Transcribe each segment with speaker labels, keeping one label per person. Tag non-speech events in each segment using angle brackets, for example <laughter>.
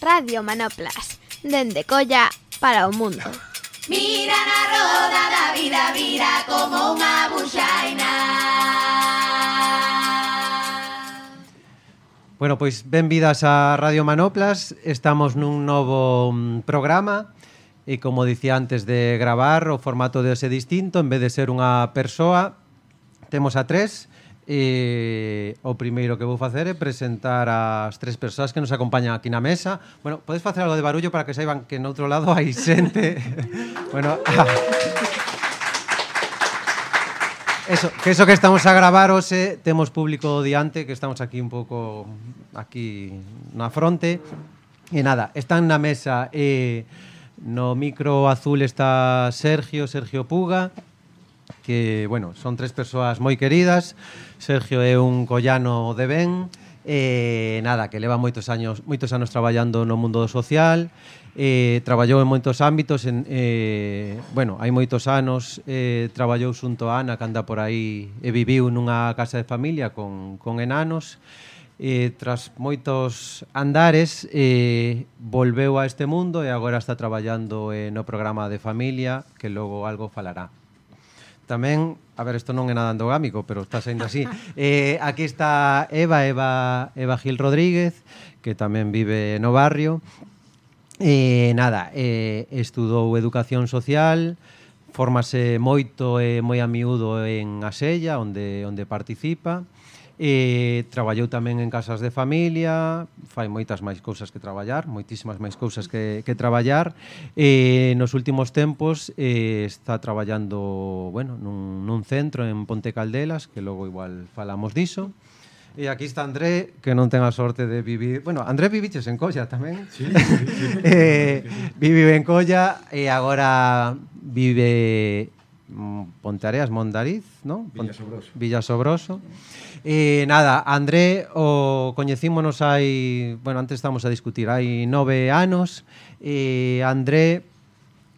Speaker 1: Radio Manoplas, dende Colla para o mundo.
Speaker 2: Mira na roda da vida, vira como unha buxaina.
Speaker 3: Bueno, pois benvidas a Radio Manoplas. Estamos nun novo mm, programa e como dicía antes de gravar, o formato de ese distinto, en vez de ser unha persoa, temos a tres E o primeiro que vou facer é presentar as tres persoas que nos acompañan aquí na mesa. Bueno, podes facer algo de barullo para que saiban que no outro lado hai <laughs> xente. bueno, <laughs> Eso, que eso que estamos a gravar hoxe temos público diante, que estamos aquí un pouco aquí na fronte. E nada, están na mesa eh, no micro azul está Sergio, Sergio Puga, que, bueno, son tres persoas moi queridas. Sergio é un collano de ben, eh, nada, que leva moitos años, moitos anos traballando no mundo social, eh, traballou en moitos ámbitos, en, eh, bueno, hai moitos anos eh, traballou xunto a Ana, que anda por aí e viviu nunha casa de familia con, con enanos, eh, tras moitos andares eh, volveu a este mundo e agora está traballando eh, no programa de familia que logo algo falará tamén, a ver, isto non é nada endogámico, pero está sendo así. <laughs> eh, aquí está Eva, Eva, Eva Gil Rodríguez, que tamén vive no barrio. Eh, nada, eh, estudou Educación Social, fórmase moito e eh, moi a miúdo en Asella, onde, onde participa. E traballou tamén en casas de familia, fai moitas máis cousas que traballar, moitísimas máis cousas que, que traballar. E nos últimos tempos eh, está traballando bueno, nun, nun centro en Ponte Caldelas, que logo igual falamos diso. E aquí está André, que non ten a sorte de vivir... Bueno, André viviches en Colla tamén.
Speaker 4: Sí, sí, sí. <laughs>
Speaker 3: eh, vive en Colla e agora vive Ponteareas, Mondariz, non? Villasobroso. Villasobroso. E nada, André o coñecímonos hai, bueno, antes estamos a discutir, hai nove anos e André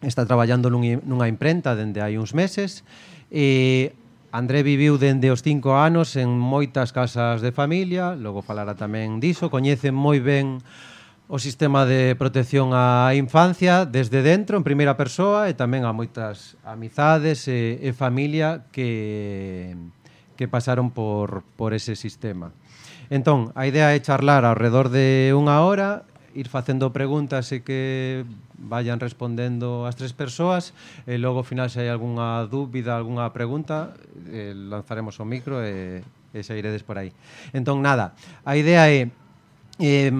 Speaker 3: está traballando nunha imprenta dende hai uns meses e André viviu dende os cinco anos en moitas casas de familia, logo falará tamén diso, coñece moi ben o sistema de protección á infancia desde dentro, en primeira persoa, e tamén a moitas amizades e, e familia que, que pasaron por, por ese sistema. Entón, a idea é charlar ao redor de unha hora, ir facendo preguntas e que vayan respondendo as tres persoas e logo ao final se hai algunha dúbida, algunha pregunta, eh, lanzaremos o micro e, e sairedes por aí. Entón, nada, a idea é eh,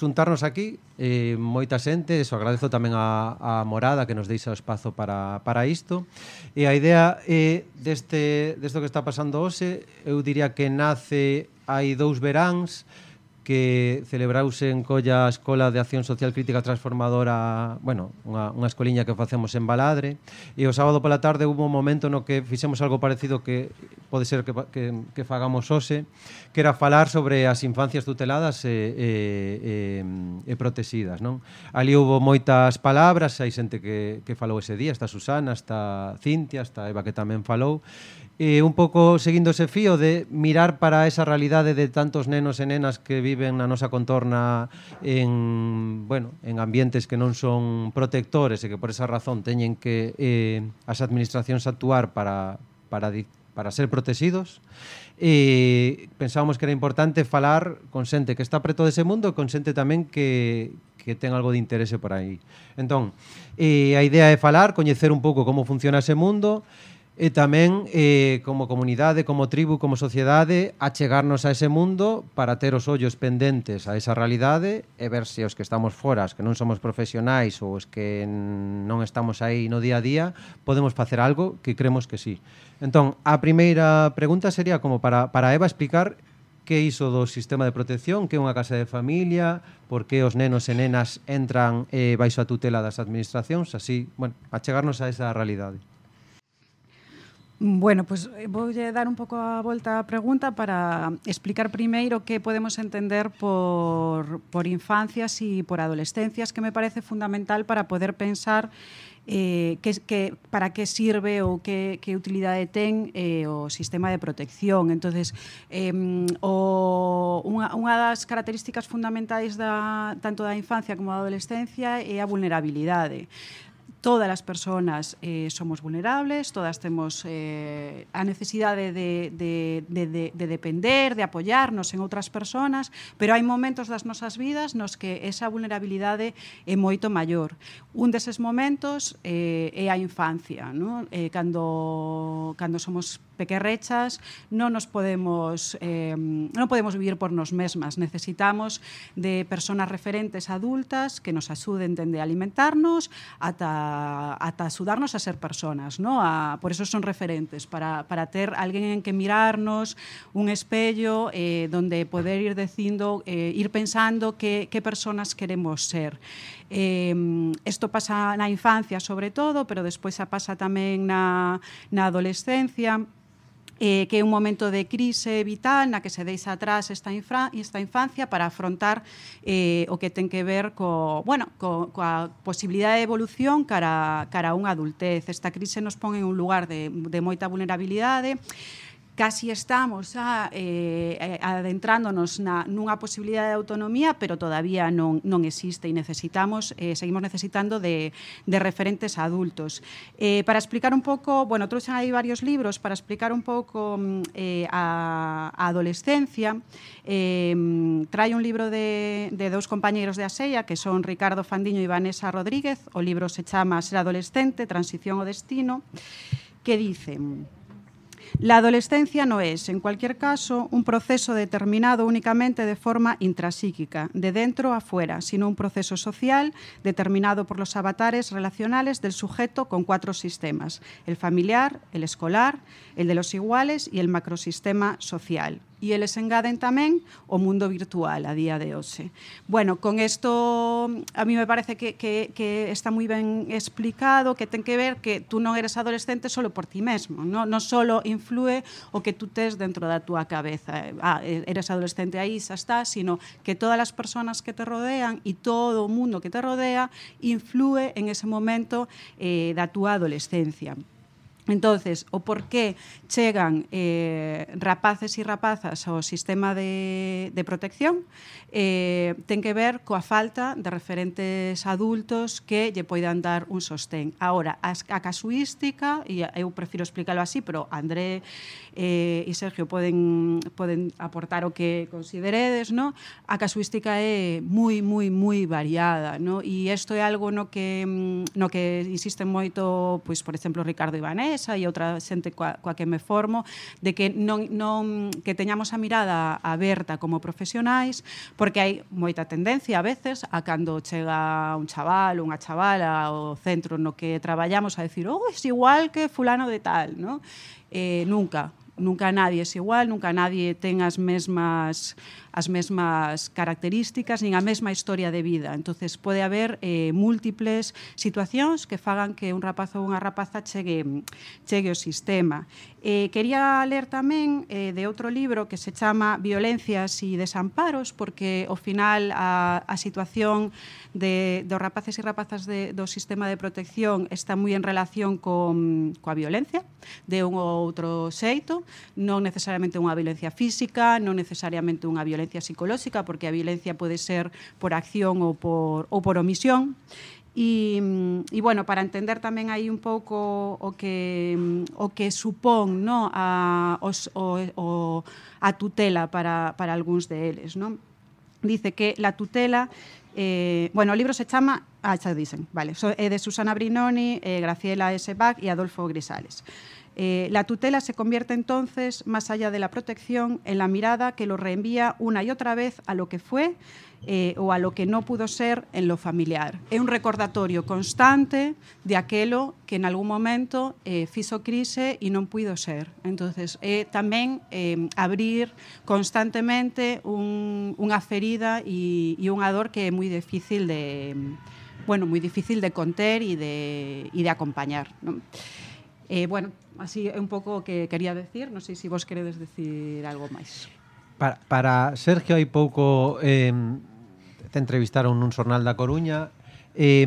Speaker 3: xuntarnos aquí eh, moita xente, eso agradezo tamén a, a Morada que nos deixa o espazo para, para isto. E a idea eh, deste, desto que está pasando hoxe eu diría que nace hai dous veráns que celebrouse en Colla a Escola de Acción Social Crítica Transformadora, bueno, unha, unha escoliña que facemos en Baladre, e o sábado pola tarde hubo un momento no que fixemos algo parecido que pode ser que, que, que fagamos hoxe, que era falar sobre as infancias tuteladas e, e, e, e protegidas, non? Ali hubo moitas palabras, hai xente que, que falou ese día, está Susana, está Cintia, está Eva que tamén falou, eh, un pouco seguindo ese fío de mirar para esa realidade de tantos nenos e nenas que viven na nosa contorna en, bueno, en ambientes que non son protectores e que por esa razón teñen que eh, as administracións actuar para, para, para ser protegidos e pensábamos que era importante falar con xente que está preto dese mundo e con xente tamén que, que ten algo de interese por aí. Entón, eh, a idea é falar, coñecer un pouco como funciona ese mundo, e tamén eh, como comunidade, como tribu, como sociedade, achegarnos a ese mundo para ter os ollos pendentes a esa realidade e ver se os que estamos fora, os que non somos profesionais ou os que non estamos aí no día a día, podemos facer algo que cremos que sí. Entón, a primeira pregunta sería como para, para Eva explicar que iso do sistema de protección, que é unha casa de familia, por que os nenos e nenas entran eh, baixo a tutela das administracións, así, bueno, achegarnos a esa realidade.
Speaker 5: Bueno, pues eh, pues, vou dar un pouco a volta á pregunta para explicar primeiro que podemos entender por, por infancias e por adolescencias, que me parece fundamental para poder pensar eh, que, que, para que sirve ou que, que utilidade ten eh, o sistema de protección. entonces eh, o, unha, unha das características fundamentais da, tanto da infancia como da adolescencia é a vulnerabilidade. Todas as persoas eh, somos vulnerables, todas temos eh, a necesidade de, de, de, de, de depender, de apoyarnos en outras persoas, pero hai momentos das nosas vidas nos que esa vulnerabilidade é moito maior. Un deses momentos eh, é a infancia, ¿no? Eh, cando, cando somos pequerrechas non nos podemos eh, non podemos vivir por nos mesmas. Necesitamos de personas referentes adultas que nos axuden dende alimentarnos ata axudarnos a ser personas no? por eso son referentes para, para ter alguén en que mirarnos un espello eh, donde poder ir dicindo eh, ir pensando que personas queremos ser. Eh, isto pasa na infancia sobre todo, pero despois a pasa tamén na, na adolescencia eh, que é un momento de crise vital na que se deixa atrás esta, infra, esta infancia para afrontar eh, o que ten que ver co, bueno, co, coa posibilidade de evolución cara, cara a unha adultez. Esta crise nos pon en un lugar de, de moita vulnerabilidade, casi estamos a, eh, eh, adentrándonos na, nunha posibilidade de autonomía, pero todavía non, non existe e necesitamos, eh, seguimos necesitando de, de referentes adultos. Eh, para explicar un pouco, bueno, trouxen aí varios libros para explicar un pouco mm, eh, a, a adolescencia. Eh, trae un libro de, de dous compañeiros de ASEIA, que son Ricardo Fandiño e Vanessa Rodríguez. O libro se chama Ser adolescente, transición o destino, que dicen... La adolescencia no es, en cualquier caso, un proceso determinado únicamente de forma intrasíquica, de dentro a fuera, sino un proceso social determinado por los avatares relacionales del sujeto con cuatro sistemas, el familiar, el escolar, el de los iguales y el macrosistema social e eles engaden tamén o mundo virtual a día de hoxe. Bueno, con isto a mí me parece que, que, que está moi ben explicado, que ten que ver que tú non eres adolescente solo por ti mesmo, non, non solo influe o que tú tes dentro da túa cabeza. Ah, eres adolescente aí, xa está, sino que todas as persoas que te rodean e todo o mundo que te rodea influe en ese momento eh, da túa adolescencia. Entonces, o por qué chegan eh, rapaces e rapazas ao sistema de, de protección eh, ten que ver coa falta de referentes adultos que lle poidan dar un sostén. Ahora, a, a casuística, e eu prefiro explicarlo así, pero André eh, e Sergio poden, poden aportar o que consideredes, no? a casuística é moi, moi, moi variada, no? e isto é algo no que, no que insisten moito, pois, por exemplo, Ricardo Ibanesa e outra xente coa, coa que me formo, de que non, non que teñamos a mirada aberta como profesionais, porque hai moita tendencia a veces a cando chega un chaval, unha chavala ao centro no que traballamos a decir, oh, é igual que fulano de tal, ¿no? Eh, nunca, nunca nadie é igual, nunca nadie ten as mesmas as mesmas características nin a mesma historia de vida. entonces pode haber eh, múltiples situacións que fagan que un rapaz ou unha rapaza chegue, chegue ao sistema. Eh, quería ler tamén eh, de outro libro que se chama Violencias e desamparos, porque ao final a, a situación de, dos rapaces e rapazas de, do sistema de protección está moi en relación con, coa violencia de un ou outro xeito, non necesariamente unha violencia física, non necesariamente unha violencia violencia psicolóxica, porque a violencia pode ser por acción ou por, ou por omisión. E, e mm, bueno, para entender tamén aí un pouco o que mm, o que supón, no, a os, o, o a tutela para para algúns deles, No? Dice que la tutela Eh, bueno, o libro se chama Ah, xa dicen, vale. So, é de Susana Brinoni, eh, Graciela S. Bach e Adolfo Grisales. Eh, la tutela se convierte entonces, más allá de la protección, en la mirada que lo reenvía una y otra vez a lo que fue eh, o a lo que no pudo ser en lo familiar. É un recordatorio constante de aquelo que en algún momento eh, fizo crise e non puido ser. entonces é tamén eh, abrir constantemente un, unha ferida e, e unha que é moi difícil de bueno, moi difícil de conter e de, acompañar. Eh, bueno, así é un pouco o que quería decir, non sei se si vos queredes decir algo máis.
Speaker 3: Para, para Sergio hai pouco eh, te entrevistaron nun xornal da Coruña eh,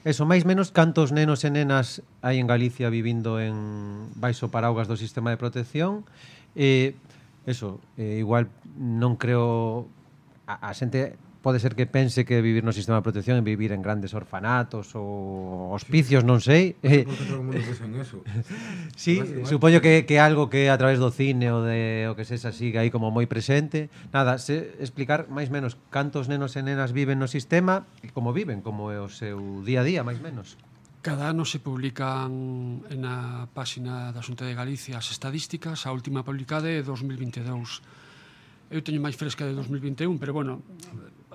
Speaker 3: Eso, máis menos, cantos nenos e nenas hai en Galicia vivindo en baixo paraugas do sistema de protección? Eh, eso, eh, igual non creo... A, a xente pode ser que pense que vivir no sistema de protección é vivir en grandes orfanatos ou hospicios, sí, non sei. Eh, sí, supoño que que algo que a través do cine ou de o que sexa siga aí como moi presente. Nada, se explicar máis menos cantos nenos e nenas viven no sistema e como viven, como é o seu día a día, máis menos.
Speaker 6: Cada ano se publican na páxina da Xunta de Galicia as estadísticas, a última publicada é 2022. Eu teño máis fresca de 2021, pero bueno,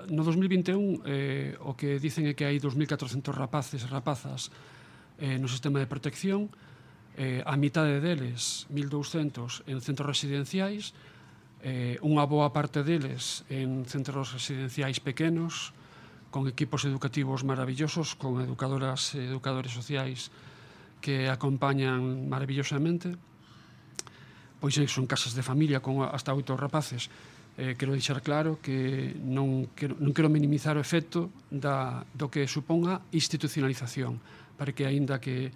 Speaker 6: no 2021 eh, o que dicen é que hai 2.400 rapaces e rapazas eh, no sistema de protección, eh, a mitade deles, 1.200, en centros residenciais, eh, unha boa parte deles en centros residenciais pequenos, con equipos educativos maravillosos, con educadoras e educadores sociais que acompañan maravillosamente. Pois eh, son casas de familia con hasta oito rapaces eh, quero deixar claro que non quero, non quero minimizar o efecto da, do que suponga institucionalización, para que aínda que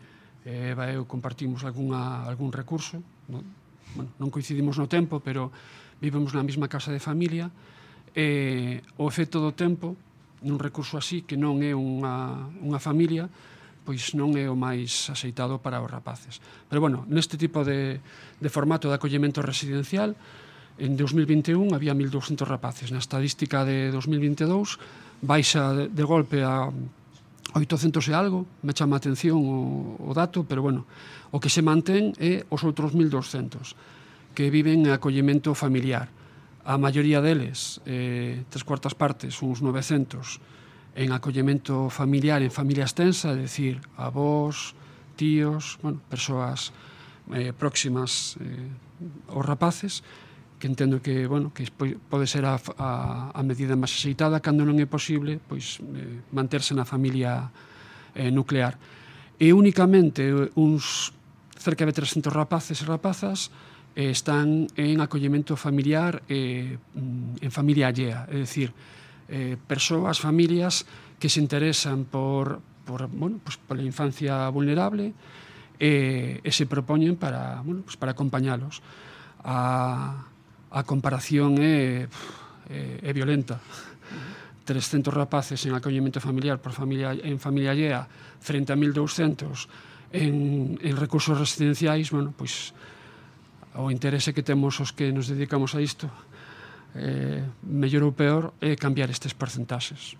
Speaker 6: eh, Eva e eu compartimos alguna, algún recurso, non, bueno, non coincidimos no tempo, pero vivemos na mesma casa de familia, eh, o efecto do tempo nun recurso así que non é unha, unha familia, pois non é o máis aceitado para os rapaces. Pero bueno, neste tipo de, de formato de acollemento residencial, En 2021 había 1.200 rapaces. Na estadística de 2022 baixa de golpe a 800 e algo, me chama a atención o, o dato, pero bueno, o que se mantén é os outros 1.200 que viven en acollemento familiar. A maioría deles, eh, tres cuartas partes, uns 900, en acollemento familiar, en familia extensa, é dicir, avós, tíos, bueno, persoas eh, próximas eh, aos rapaces, que entendo que, bueno, que pode ser a, a, a medida máis aceitada cando non é posible pois eh, manterse na familia eh, nuclear. E únicamente uns cerca de 300 rapaces e rapazas eh, están en acollemento familiar eh, en familia allea, é dicir, eh, persoas, familias que se interesan por, por, bueno, pues, pola infancia vulnerable eh, e se propoñen para, bueno, pues, para acompañalos. A, a comparación é, é, é violenta. 300 rapaces en acollemento familiar por familia, en familia allea, frente a 1.200 en, en recursos residenciais, bueno, pois o interese que temos os que nos dedicamos a isto, eh, mellor ou peor, é cambiar estes porcentaxes.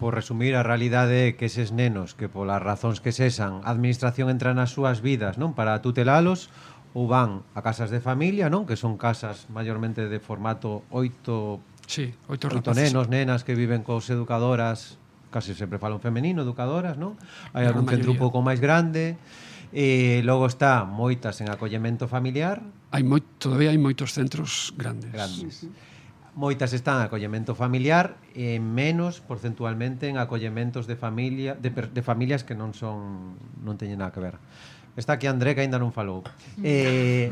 Speaker 3: Por resumir, a realidade é que eses nenos que polas razóns que sesan, a administración entra nas súas vidas, non? Para tutelalos, ou van a casas de familia, non? Que son casas maiormente de formato oito...
Speaker 6: Sí, oito,
Speaker 3: oito
Speaker 6: rapaces.
Speaker 3: nenos, nenas que viven cos educadoras, case sempre falan femenino, educadoras, non? Hai algún centro un pouco máis grande. E logo está moitas en acollemento familiar.
Speaker 6: Hai moi, todavía hai moitos centros grandes.
Speaker 3: Grandes. Uh -huh. Moitas están en acollemento familiar e menos porcentualmente en acollementos de familia de, de familias que non son non teñen nada que ver. Está aquí André que aínda non falou. Eh,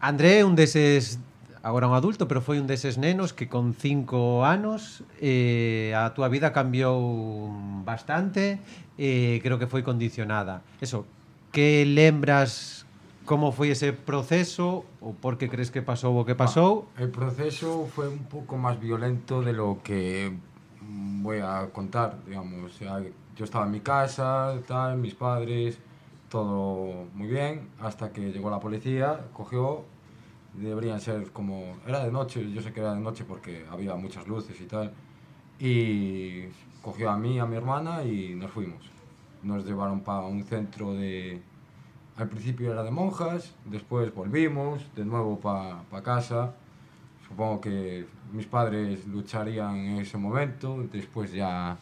Speaker 3: André é un deses agora un adulto, pero foi un deses nenos que con cinco anos eh, a túa vida cambiou bastante e eh, creo que foi condicionada. Eso, que lembras como foi ese proceso ou por que crees que pasou o que pasou?
Speaker 4: Ah, el proceso foi un pouco máis violento de lo que voy a contar, digamos. O sea, yo estaba en mi casa, tal, mis padres, todo muy bien, hasta que llegó la policía, cogió, deberían ser como, era de noche, yo sé que era de noche porque había muchas luces y tal, y cogió a mí, a mi hermana y nos fuimos. Nos llevaron para un centro de, al principio era de monjas, después volvimos de nuevo para casa. Supongo que mis padres lucharían en ese momento, después ya,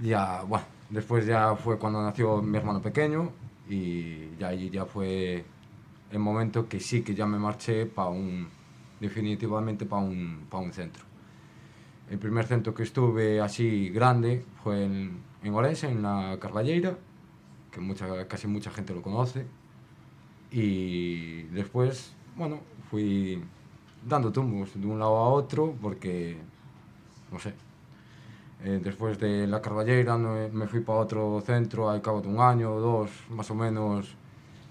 Speaker 4: ya, bueno, después ya fue cuando nació mi hermano pequeño y ya allí ya fue el momento que sí que ya me marché para un, definitivamente para un, un centro. El primer centro que estuve así grande fue en, en en la Carballeira, que mucha, casi mucha gente lo conoce. Y después, bueno, fui dando tumbos de un lado a otro porque, no sé, eh, después de la Carballeira no- me fui para otro centro al cabo de un año o dos, más o menos,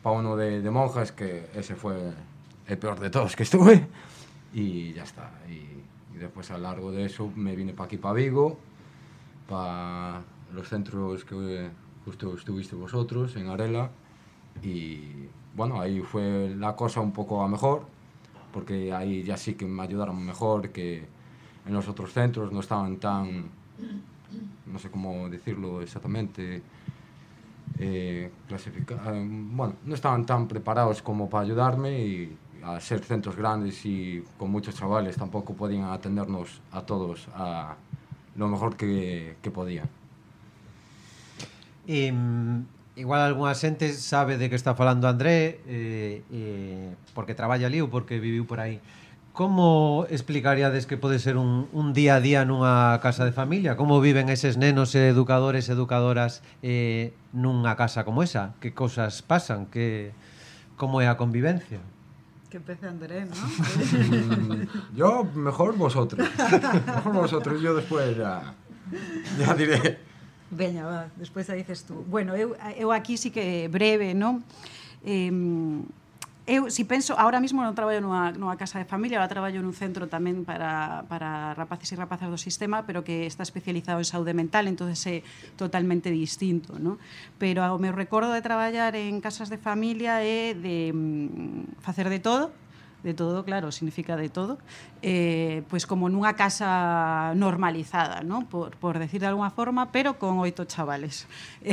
Speaker 4: para uno de, de monjas, que ese fue el peor de todos que estuve, y ya está. Y, y después a largo de eso me vine para aquí, para Vigo, para los centros que justo estuviste vosotros, en Arela, y bueno, ahí fue la cosa un poco mejor, porque ahí ya sí que me ayudaron mejor que en los otros centros, no estaban tan, non sei como decirlo exactamente eh, eh, bueno, non estaban tan preparados como para ayudarme e a ser centros grandes e con moitos chavales tampouco podían atendernos a todos a lo mejor que, que podían.
Speaker 3: E, mm, Igual algunha xente sabe de que está falando André eh, eh, porque traballa ali ou porque viviu por aí Como explicaríades que pode ser un, un día a día nunha casa de familia? Como viven eses nenos e educadores e educadoras eh, nunha casa como esa? Que cosas pasan? Que, como é a convivencia?
Speaker 5: Que empece André, ¿no?
Speaker 4: Mm, yo, mejor vosotros. Mejor vosotros, yo después ya, ya diré.
Speaker 5: Veña, va, despois a dices tú. Bueno, eu, eu aquí sí que breve, non? Eh, eu, si penso, ahora mismo non traballo nunha, nunha casa de familia, ahora traballo nun centro tamén para, para rapaces e rapazas do sistema, pero que está especializado en saúde mental, entonces é totalmente distinto, ¿no? Pero o meu recordo de traballar en casas de familia é de mm, facer de todo, de todo, claro, significa de todo, eh, pues como nunha casa normalizada, ¿no? por, por decir de alguna forma, pero con oito chavales. <laughs>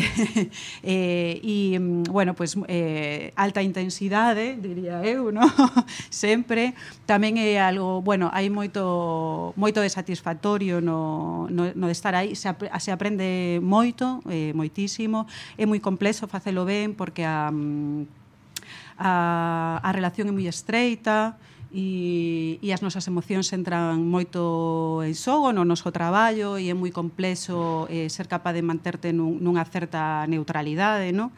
Speaker 5: eh, e, mm, bueno, pues eh, alta intensidade, diría eu, ¿no? <laughs> sempre. Tamén é algo, bueno, hai moito moito de satisfactorio no, no, no de estar aí, se, ap se aprende moito, eh, moitísimo, é moi complexo facelo ben porque a... Um, a, a relación é moi estreita, e, e as nosas emocións entran moito en xogo no noso traballo e é moi complexo eh, ser capaz de manterte nun, nunha certa neutralidade, non?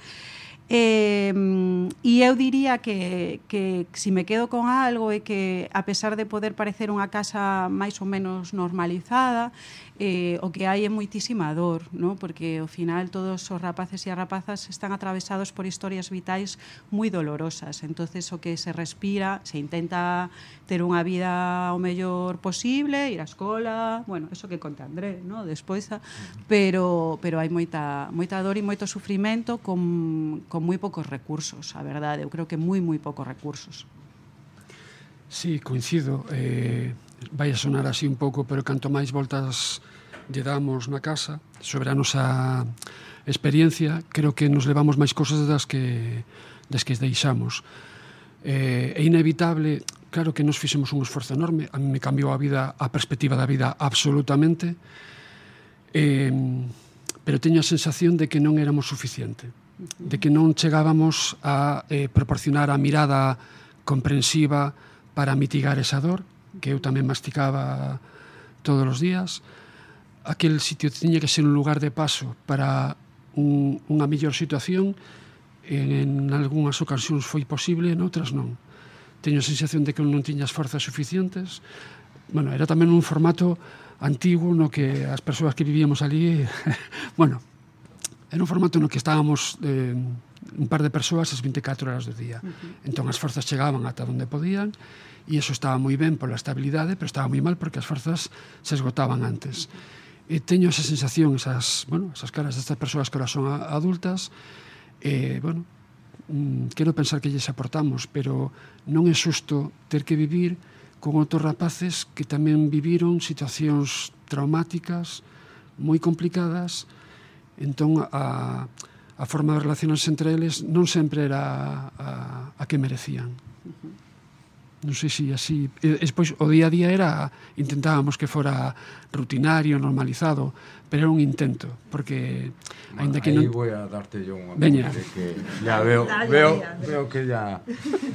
Speaker 5: Eh, e eu diría que, que se si me quedo con algo é que a pesar de poder parecer unha casa máis ou menos normalizada eh, o que hai é moitísima dor, ¿no? porque ao final todos os rapaces e as rapazas están atravesados por historias vitais moi dolorosas, entonces o que se respira, se intenta ter unha vida o mellor posible, ir á escola, bueno, eso que conta André, ¿no? despois, a, pero, pero hai moita, moita dor e moito sufrimento con, con moi poucos recursos, a verdade, eu creo que moi, moi poucos recursos.
Speaker 6: Sí, coincido. Eh, vai a sonar así un pouco, pero canto máis voltas lle damos na casa sobre a nosa experiencia, creo que nos levamos máis cosas das que das que deixamos. Eh, é inevitable, claro que nos fixemos un esforzo enorme, a mí me cambiou a vida, a perspectiva da vida absolutamente, eh, pero teño a sensación de que non éramos suficiente, de que non chegábamos a eh, proporcionar a mirada comprensiva para mitigar esa dor, que eu tamén masticaba todos os días, aquel sitio tiña que ser un lugar de paso para un, unha mellor situación, en, en algunhas ocasións foi posible, en outras non. Teño a sensación de que non tiñas forzas suficientes. Bueno, era tamén un formato antigo no que as persoas que vivíamos ali, <laughs> bueno, era un formato no que estábamos eh, un par de persoas as 24 horas do día. Uh -huh. Entón as forzas chegaban ata onde podían E eso estaba moi ben pola estabilidade, pero estaba moi mal porque as forzas se esgotaban antes. E teño esa sensación, esas, bueno, esas caras destas persoas que ahora son adultas, e, bueno, mm, quero pensar que lles aportamos, pero non é xusto ter que vivir con outros rapaces que tamén viviron situacións traumáticas, moi complicadas, entón a, a forma de relacionarse entre eles non sempre era a, a que merecían. Uh -huh non sei se así, e, despois o día a día era intentábamos que fora rutinario, normalizado, pero era un intento, porque
Speaker 4: bueno,
Speaker 6: aínda que non
Speaker 4: vou a darte yo unha
Speaker 6: Veña.
Speaker 4: que ya veo, veo, veo que ya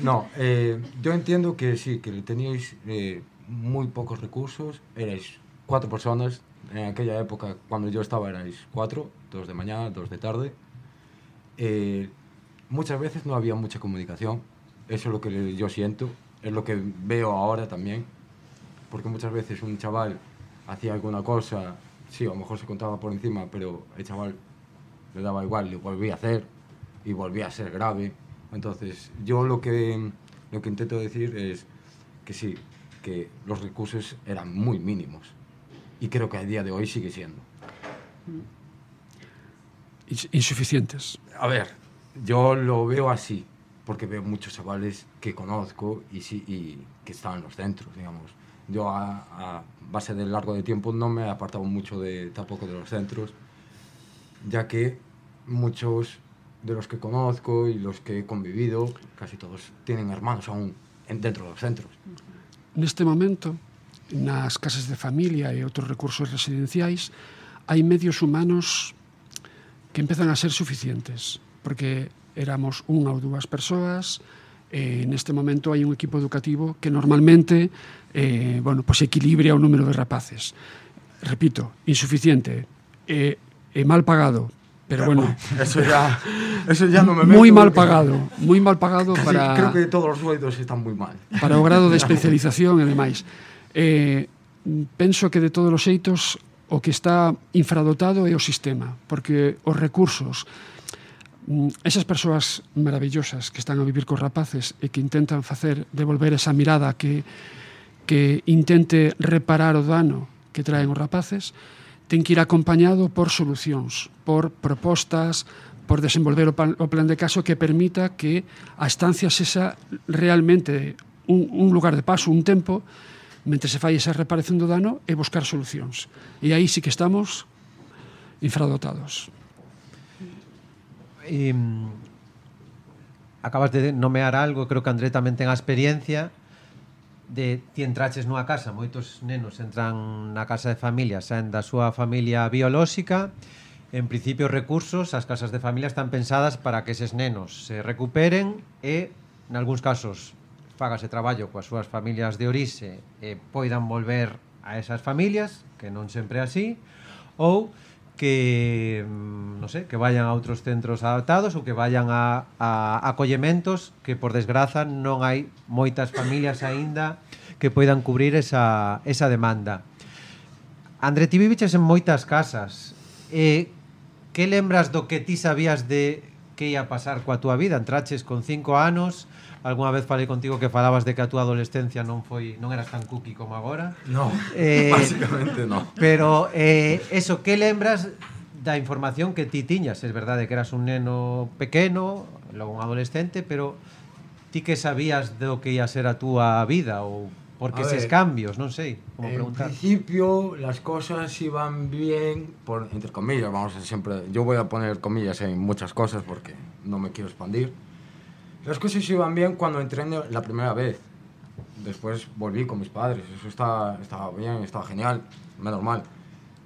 Speaker 4: No, eh, yo entiendo que sí, que teníais eh, moi pocos recursos, erais cuatro personas en aquella época cuando yo estaba erais cuatro, dos de mañana, dos de tarde. Eh, muchas veces no había mucha comunicación, eso es lo que yo siento, es lo que veo ahora también, porque muchas veces un chaval hacía alguna cosa, sí, a lo mejor se contaba por encima, pero el chaval le daba igual, lo volvía a hacer y volvía a ser grave. Entonces, yo lo que, lo que intento decir es que sí, que los recursos eran muy mínimos. Y creo que a día de hoy sigue siendo.
Speaker 6: Ins- Insuficientes.
Speaker 4: A ver, yo lo veo así, porque veo muchos chavales que conozco y, sí, y que están en los centros, digamos. Yo a, a base del largo de tiempo no me he apartado mucho de, tampoco de los centros, ya que muchos de los que conozco y los que he convivido, casi todos tienen hermanos aún en- dentro de los centros.
Speaker 6: Neste momento, nas casas de familia e outros recursos residenciais, hai medios humanos que empezan a ser suficientes, porque éramos unha ou dúas persoas, eh, neste momento hai un equipo educativo que normalmente eh, bueno, pois pues equilibra o número de rapaces. Repito, insuficiente, eh, eh, mal pagado, Pero ah, bueno,
Speaker 4: eso ya <laughs> eso ya no me meto
Speaker 6: Muy
Speaker 4: mal
Speaker 6: pagado, moi muy mal pagado
Speaker 4: Casi
Speaker 6: para
Speaker 4: Creo que todos os sueldos están moi mal.
Speaker 6: Para o <laughs> grado de especialización e demais. Eh, penso que de todos os xeitos o que está infradotado é o sistema, porque os recursos Mm, esas persoas maravillosas que están a vivir cos rapaces e que intentan facer devolver esa mirada que, que intente reparar o dano que traen os rapaces, ten que ir acompañado por solucións, por propostas, por desenvolver o, pan, o plan de caso que permita que a estancia sexa realmente un, un lugar de paso, un tempo, mentre se fai esa reparación do dano e buscar solucións. E aí sí que estamos infradotados.
Speaker 3: E, acabas de nomear algo, creo que André tamén ten a experiencia de ti entraches nunha casa, moitos nenos entran na casa de familia, saen da súa familia biolóxica, en principio recursos, as casas de familia están pensadas para que eses nenos se recuperen e, en algúns casos, fágase traballo coas súas familias de orixe e poidan volver a esas familias, que non sempre así, ou que mm, non sei, que vayan a outros centros adaptados ou que vayan a, a acollementos que por desgraza non hai moitas familias aínda que poidan cubrir esa, esa demanda. André, ti viviches en moitas casas. E que lembras do que ti sabías de que ia pasar coa túa vida? Entraches con cinco anos, Algunha vez falei contigo que falabas de que a túa adolescencia non foi non eras tan cookie como agora.
Speaker 4: No,
Speaker 3: eh,
Speaker 4: básicamente no.
Speaker 3: Pero eh, eso, que lembras da información que ti tiñas? Es verdade que eras un neno pequeno, logo un adolescente, pero ti que sabías do que ia ser a túa vida ou porque
Speaker 4: a
Speaker 3: eses
Speaker 4: ver,
Speaker 3: cambios, non sei, como
Speaker 4: en
Speaker 3: preguntar.
Speaker 4: En principio las cosas iban bien, por entre comillas, vamos a siempre yo voy a poner comillas en muchas cosas porque no me quiero expandir. Las cosas iban bien cuando entré en la primera vez. Después volví con mis padres, eso está, estaba bien, estaba genial, menos mal.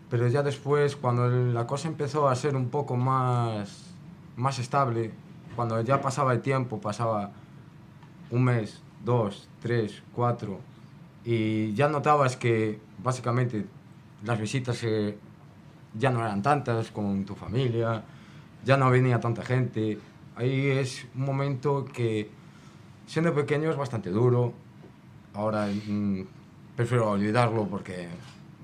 Speaker 4: Pero ya después, cuando la cosa empezó a ser un poco más, más estable, cuando ya pasaba el tiempo, pasaba un mes, dos, tres, cuatro, y ya notabas que básicamente las visitas eh, ya no eran tantas con tu familia, ya no venía tanta gente. Ahí es un momento que, siendo pequeño, es bastante duro. Ahora mm, prefiero olvidarlo porque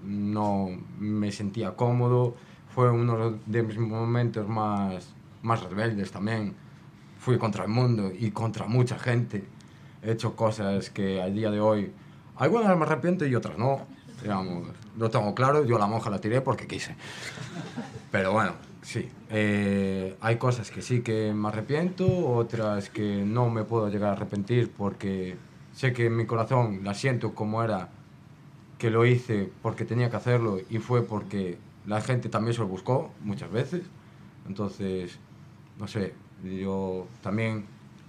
Speaker 4: no me sentía cómodo. Fue uno de mis momentos más, más rebeldes también. Fui contra el mundo y contra mucha gente. He hecho cosas que al día de hoy, algunas me arrepiento y otras no. Digamos, lo tengo claro, yo la monja la tiré porque quise. Pero bueno, sí. eh, hay cosas que sí que me arrepiento, otras que no me puedo llegar a arrepentir porque sé que en mi corazón la siento como era que lo hice porque tenía que hacerlo y fue porque la gente también se lo buscó muchas veces. Entonces, no sé, yo también,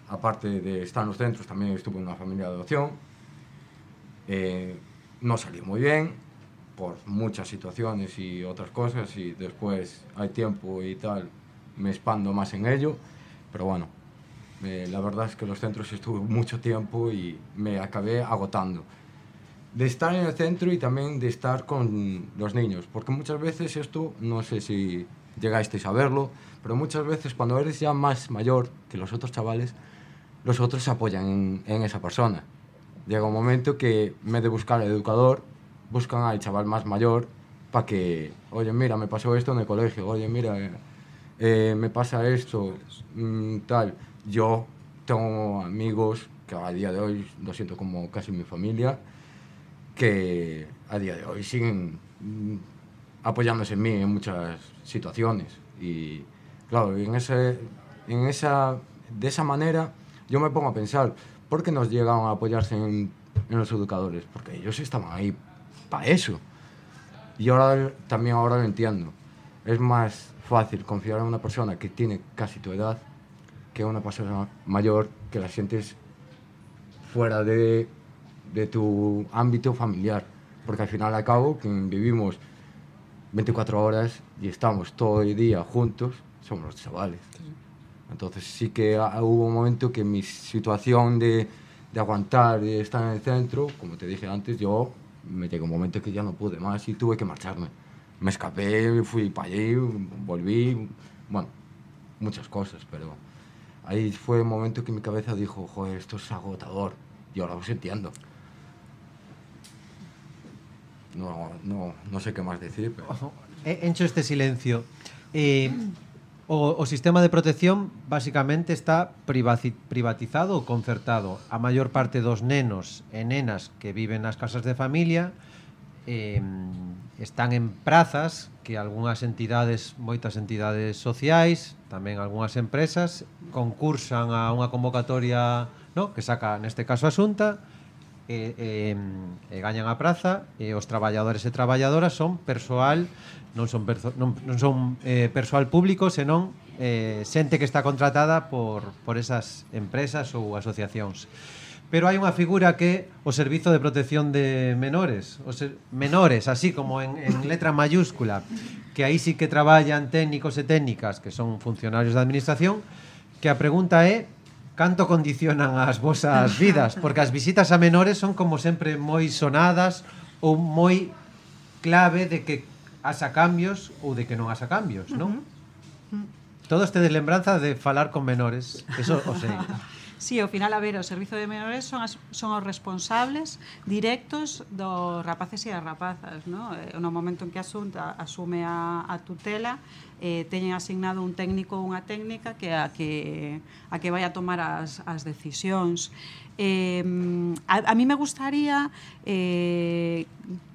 Speaker 4: aparte de estar en los centros, también estuve en una familia de adopción. Eh, no salió muy bien por muchas situaciones y otras cosas y después hay tiempo y tal, me expando más en ello, pero bueno, eh, la verdad es que los centros estuve mucho tiempo y me acabé agotando. De estar en el centro y también de estar con los niños, porque muchas veces esto, no sé si llegasteis a verlo, pero muchas veces cuando eres ya más mayor que los otros chavales, los otros se apoyan en, esa persona. Llega un momento que, en vez de buscar al educador, buscan al chaval más mayor para que, oye, mira, me pasó esto en el colegio, oye, mira, eh, eh, me pasa esto, mm, tal. Yo tengo amigos que a día de hoy lo siento como casi mi familia, que a día de hoy siguen mm, apoyándose en mí en muchas situaciones. Y claro, en ese, en esa, de esa manera yo me pongo a pensar, ¿por qué nos llegaron a apoyarse en, en los educadores? Porque ellos estaban ahí para eso. Y ahora también ahora lo entiendo. Es más fácil confiar en una persona que tiene casi tu edad que una persona mayor que la sientes fuera de, de tu ámbito familiar. Porque al final y al cabo, que vivimos 24 horas y estamos todo el día juntos, somos los chavales. Entonces sí que hubo un momento que mi situación de, de aguantar, de estar en el centro, como te dije antes, yo me llegó un momento que ya no pude más y tuve que marcharme. Me escapé, fui para allí, volví, bueno, muchas cosas, pero ahí fue el momento que mi cabeza dijo, joder, esto es agotador. Y ahora os entiendo. No, no, no sé qué más decir, pero...
Speaker 3: Encho este silencio. Eh, O, o sistema de protección basicamente está privatizado ou concertado. A maior parte dos nenos e nenas que viven nas casas de familia eh, están en prazas que algunhas entidades, moitas entidades sociais, tamén algunhas empresas, concursan a unha convocatoria no? que saca neste caso a Xunta Eh, e, e, e eh, gañan a praza e os traballadores e traballadoras son persoal non son perso, non, non son eh, persoal público, senón eh, xente que está contratada por, por esas empresas ou asociacións. Pero hai unha figura que o Servizo de Protección de Menores, o ser, menores, así como en, en letra mayúscula, que aí sí que traballan técnicos e técnicas que son funcionarios da administración, que a pregunta é canto condicionan as vosas vidas, porque as visitas a menores son como sempre moi sonadas ou moi clave de que asa cambios ou de que non asa cambios, non? Uh -huh. Todos tedes lembranza de falar con menores, eso o sei. <laughs>
Speaker 5: Sí, ao final, a ver, o servizo de menores son, as, son os responsables directos dos rapaces e das rapazas, no? Eh, no momento en que asunta, asume a, a tutela, eh, teñen asignado un técnico ou unha técnica que a que a que vai a tomar as, as decisións. Eh, a, a mí me gustaría eh,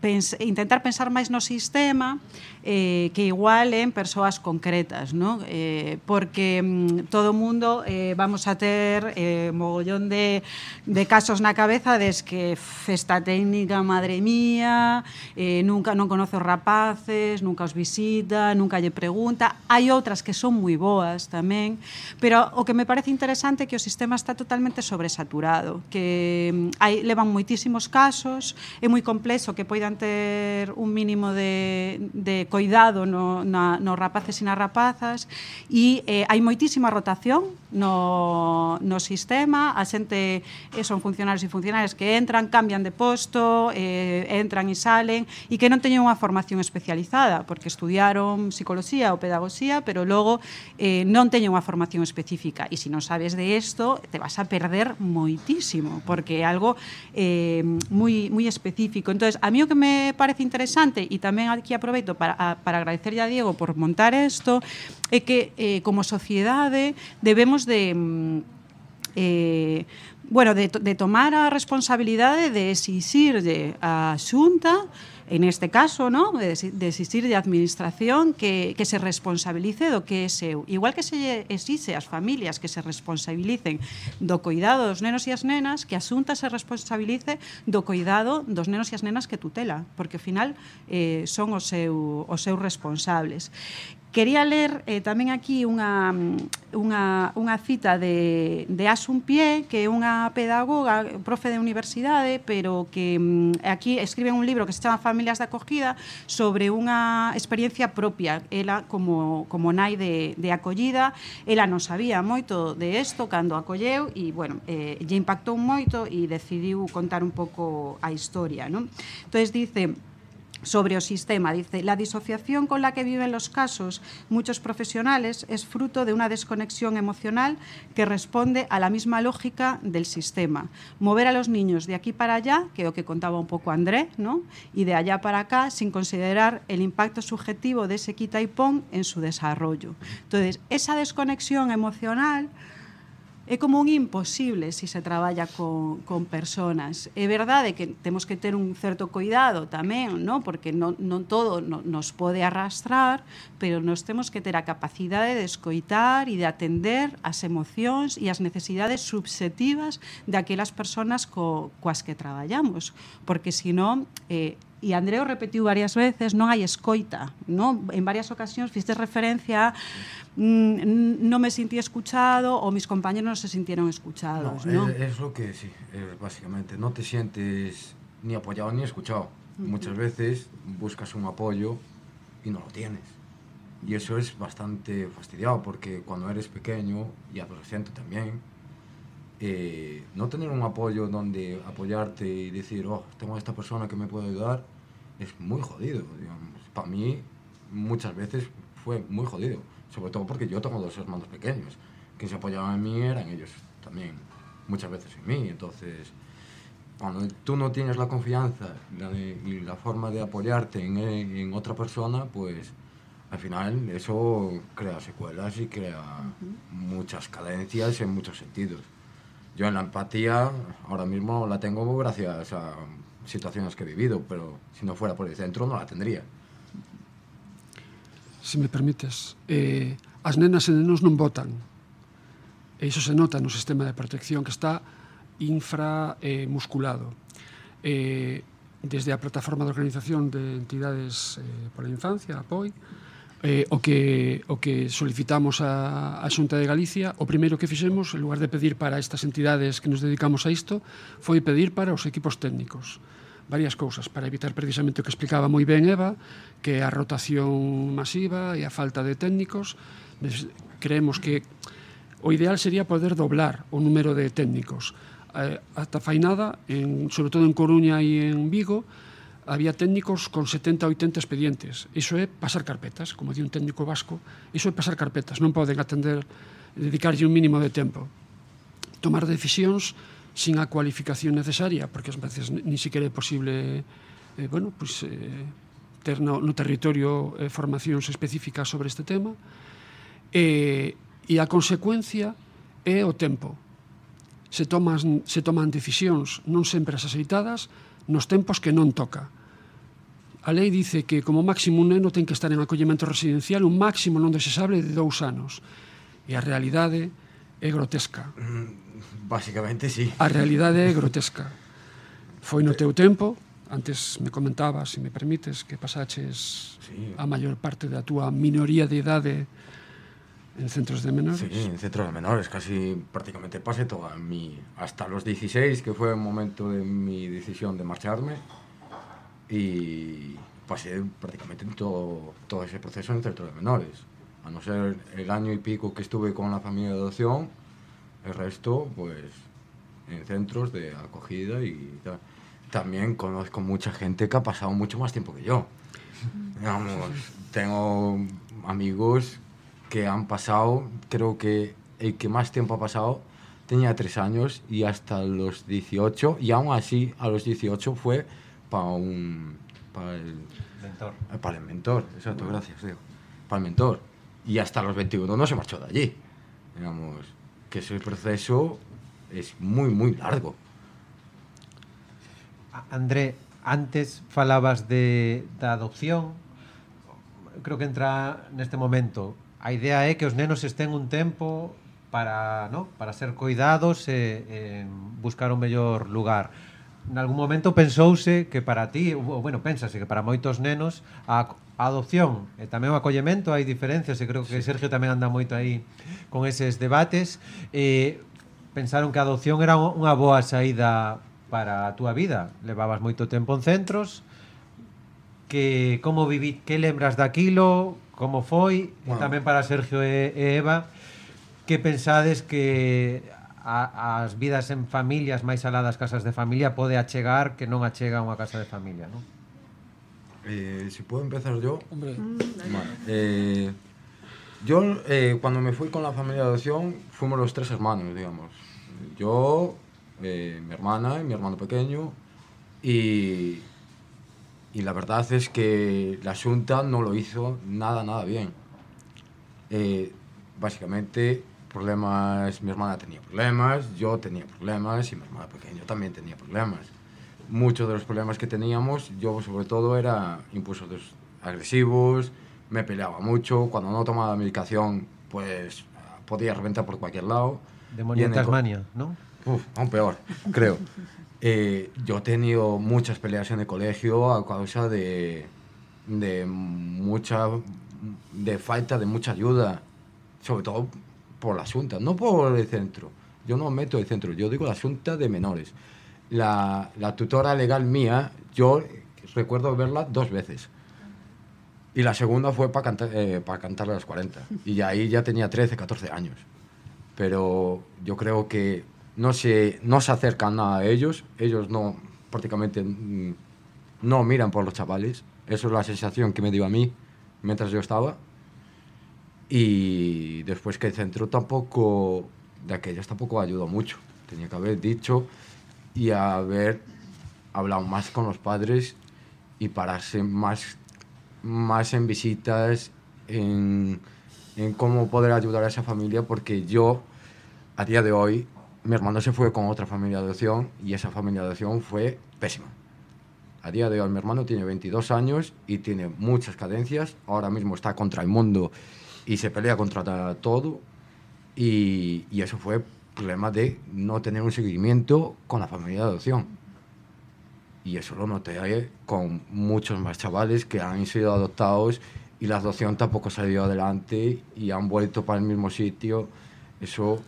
Speaker 5: pens intentar pensar máis no sistema eh, que igual en persoas concretas, ¿no? eh, porque mm, todo o mundo eh, vamos a ter eh, mogollón de, de casos na cabeza des que festa técnica, madre mía, eh, nunca non conoce os rapaces, nunca os visita, nunca lle pregunta. Hai outras que son moi boas tamén, pero o que me parece interesante é que o sistema está totalmente sobresaturado, que mm, hai, levan moitísimos casos cuidados é moi complexo que poidan ter un mínimo de, de coidado no, na, nos rapaces e nas rapazas e eh, hai moitísima rotación no, no sistema a xente eh, son funcionarios e funcionarias que entran, cambian de posto eh, entran e salen e que non teñen unha formación especializada porque estudiaron psicología ou pedagogía pero logo eh, non teñen unha formación específica. E se non sabes de isto te vas a perder moitísimo porque é algo eh, moi moi específico. Entonces, a mí o que me parece interesante e tamén aquí aproveito para, a, para agradecerlle a Diego por montar isto é que eh, como sociedade debemos de mm, eh, bueno, de, de tomar a responsabilidade de exixirlle a Xunta en este caso, ¿no? de desistir de administración que, que se responsabilice do que é seu. Igual que se exixe as familias que se responsabilicen do cuidado dos nenos e as nenas, que a Xunta se responsabilice do cuidado dos nenos e as nenas que tutela, porque ao final eh, son os, seu, os seus responsables. Quería ler eh, tamén aquí unha, unha, unha cita de, de Asun Pie, que é unha pedagoga, profe de universidade, pero que mm, aquí escribe un libro que se chama Familias de Acogida sobre unha experiencia propia. Ela, como, como nai de, de acollida, ela non sabía moito de isto cando acolleu e, bueno, eh, lle impactou moito e decidiu contar un pouco a historia, non? Entón, dice sobre o sistema. Dice, la disociación con la que viven los casos muchos profesionales es fruto de una desconexión emocional que responde a la misma lógica del sistema. Mover a los niños de aquí para allá, que é o que contaba un pouco André, ¿no? y de allá para acá, sin considerar el impacto subjetivo de ese quita y pon en su desarrollo. Entonces, esa desconexión emocional é como un imposible se si se traballa con, con personas. É verdade que temos que ter un certo cuidado tamén, no? porque non, non todo no, nos pode arrastrar, pero nos temos que ter a capacidade de escoitar e de atender as emocións e as necesidades subjetivas daquelas personas co, coas que traballamos, porque senón eh, e Andreu repetiu varias veces, non hai escoita, non? En varias ocasións fiste referencia mm, non me sentí escuchado ou mis compañeros non se sintieron escuchados,
Speaker 4: no,
Speaker 5: ¿no?
Speaker 4: Es, es lo que sí, es básicamente. No te sientes ni apoyado ni escuchado. Uh -huh. Muchas veces buscas un apoyo y no lo tienes. Y eso es bastante fastidiado porque cuando eres pequeño y adolescente también, eh, no tener un apoyo donde apoyarte y decir, oh, tengo a esta persona que me puede ayudar, es muy jodido. Digamos. Para mí, muchas veces fue muy jodido. Sobre todo porque yo tengo dos hermanos pequeños. Que se apoyaban en mí eran ellos también, muchas veces en mí. Entonces, cuando tú no tienes la confianza y la forma de apoyarte en, en, otra persona, pues al final eso crea secuelas y crea uh -huh. muchas cadencias en muchos sentidos. Yo en la empatía ahora mismo la tengo gracias a situaciones que he vivido, pero si no fuera por el centro no a tendría.
Speaker 6: Se me permites, eh, as nenas e nenos non votan. E iso se nota no sistema de protección que está inframusculado. Eh, eh, desde a plataforma de organización de entidades eh, por infancia, a POI, Eh, o que o que solicitamos a, a Xunta de Galicia, o primeiro que fixemos, en lugar de pedir para estas entidades que nos dedicamos a isto, foi pedir para os equipos técnicos varias cousas para evitar precisamente o que explicaba moi ben Eva, que a rotación masiva e a falta de técnicos, creemos que o ideal sería poder doblar o número de técnicos. Eh, ata fainada, en, sobre todo en Coruña e en Vigo, había técnicos con 70 ou 80 expedientes. Iso é pasar carpetas, como di un técnico vasco, iso é pasar carpetas, non poden atender, dedicarlle un mínimo de tempo. Tomar decisións sin a cualificación necesaria, porque ás veces ni siquiera é posible eh, bueno, pues, eh, ter no, no territorio eh, formacións específicas sobre este tema, eh, e a consecuencia é o tempo. Se, tomas, se toman decisións non sempre as aceitadas, nos tempos que non toca. A lei dice que como máximo un neno ten que estar en acollemento residencial un máximo non desexable de dous anos. E a realidade é grotesca.
Speaker 4: Mm, básicamente, sí.
Speaker 6: A realidade é grotesca. Foi no teu tempo, antes me comentabas, se me permites, que pasaches sí. a maior parte da túa minoría de idade en centros de menores.
Speaker 4: Sí, en centros de menores, casi prácticamente pasé toda mi... hasta los 16, que fue el momento de mi decisión de marcharme, y pasé prácticamente todo, todo ese proceso en centros de menores. A no ser el año y pico que estuve con la familia de adopción, El resto, pues, en centros de acogida y tal. También conozco mucha gente que ha pasado mucho más tiempo que yo. Digamos, tengo amigos que han pasado, creo que el que más tiempo ha pasado tenía tres años y hasta los 18, y aún así a los 18 fue para un... para el
Speaker 3: mentor.
Speaker 4: Para el mentor, exacto, gracias, digo. Para el mentor. Y hasta los 21 no se marchó de allí. Digamos, que ese proceso es muy, muy largo.
Speaker 3: André, antes falabas de, da adopción, creo que entra neste momento. a idea é que os nenos estén un tempo para, no? para ser cuidados e, e buscar un mellor lugar. En algún momento pensouse que para ti, ou, bueno, pensase que para moitos nenos a adopción e tamén o acollemento hai diferencias e creo que sí. Sergio tamén anda moito aí con eses debates. E pensaron que a adopción era unha boa saída para a túa vida. Levabas moito tempo en centros, que como vivi, que lembras daquilo, como foi, bueno. e tamén para Sergio e, e Eva, que pensades que a, as vidas en familias máis aladas casas de familia pode achegar que non achega unha casa de familia, non?
Speaker 4: Eh, si puedo empezar yo.
Speaker 6: Hombre.
Speaker 4: Mm, vale. Eh, yo eh, cuando me fui con la familia de adopción fuimos los tres hermanos, digamos. Yo, eh, mi hermana y mi hermano pequeño y, y la verdad es que la Junta no lo hizo nada, nada bien. Eh, básicamente problemas, mi hermana tenía problemas, yo tenía problemas y mi hermana pequeño también tenía problemas. Muchos de los problemas que teníamos, yo sobre todo era impulsos agresivos, me peleaba mucho, cuando no tomaba medicación, pues podía reventar por cualquier lado.
Speaker 3: Demonio en Tasmania, ¿no?
Speaker 4: Uf, aún peor, <laughs> creo. Eh, yo he tenido muchas peleas en el colegio a causa de, de mucha de falta de mucha ayuda, sobre todo por la Junta, no por el centro. Yo no meto el centro, yo digo la Junta de menores. La, la tutora legal mía, yo recuerdo verla dos veces. Y la segunda fue para cantar, eh, para cantar a las 40. Y ahí ya tenía 13, 14 años. Pero yo creo que no se, no se acercan nada a ellos. Ellos no, prácticamente mm, no miran por los chavales. Eso es la sensación que me dio a mí mientras yo estaba. Y después que el centro tampoco, de aquellas tampoco ayudó mucho. Tenía que haber dicho y haber hablado más con los padres y pararse más, más en visitas, en, en cómo poder ayudar a esa familia, porque yo, a día de hoy, mi hermano se fue con otra familia de adopción y esa familia de adopción fue pésima. A día de hoy mi hermano tiene 22 años y tiene muchas cadencias. Ahora mismo está contra el mundo y se pelea contra todo. Y, y eso fue problema de no tener un seguimiento con la familia de adopción. Y eso lo noté con muchos más chavales que han sido adoptados y la adopción tampoco salió adelante y han vuelto para el mismo sitio. Eso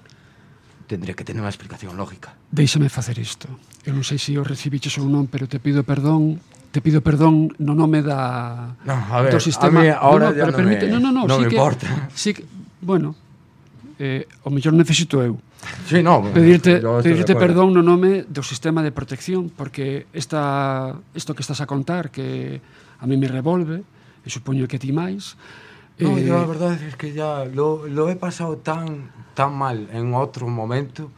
Speaker 4: Tendría que tener unha explicación lógica.
Speaker 6: Déixame facer isto. Eu non sei se o recibiches ou non, pero te pido perdón te pido perdón no nome da
Speaker 4: no, a ver,
Speaker 6: do sistema.
Speaker 4: A mí ahora
Speaker 6: no, no, pero
Speaker 4: no
Speaker 6: permite,
Speaker 4: me,
Speaker 6: no, no, no,
Speaker 4: no
Speaker 6: sí
Speaker 4: me
Speaker 6: que,
Speaker 4: importa.
Speaker 6: Sí que, bueno, eh, o mellor necesito eu.
Speaker 4: Sí, no,
Speaker 6: pedirte pedirte perdón no nome do sistema de protección porque esta isto que estás a contar que a mí me revolve, e supoño que ti máis.
Speaker 4: No,
Speaker 6: eh,
Speaker 4: yo a verdade es que ya lo, lo he pasado tan tan mal en outro momento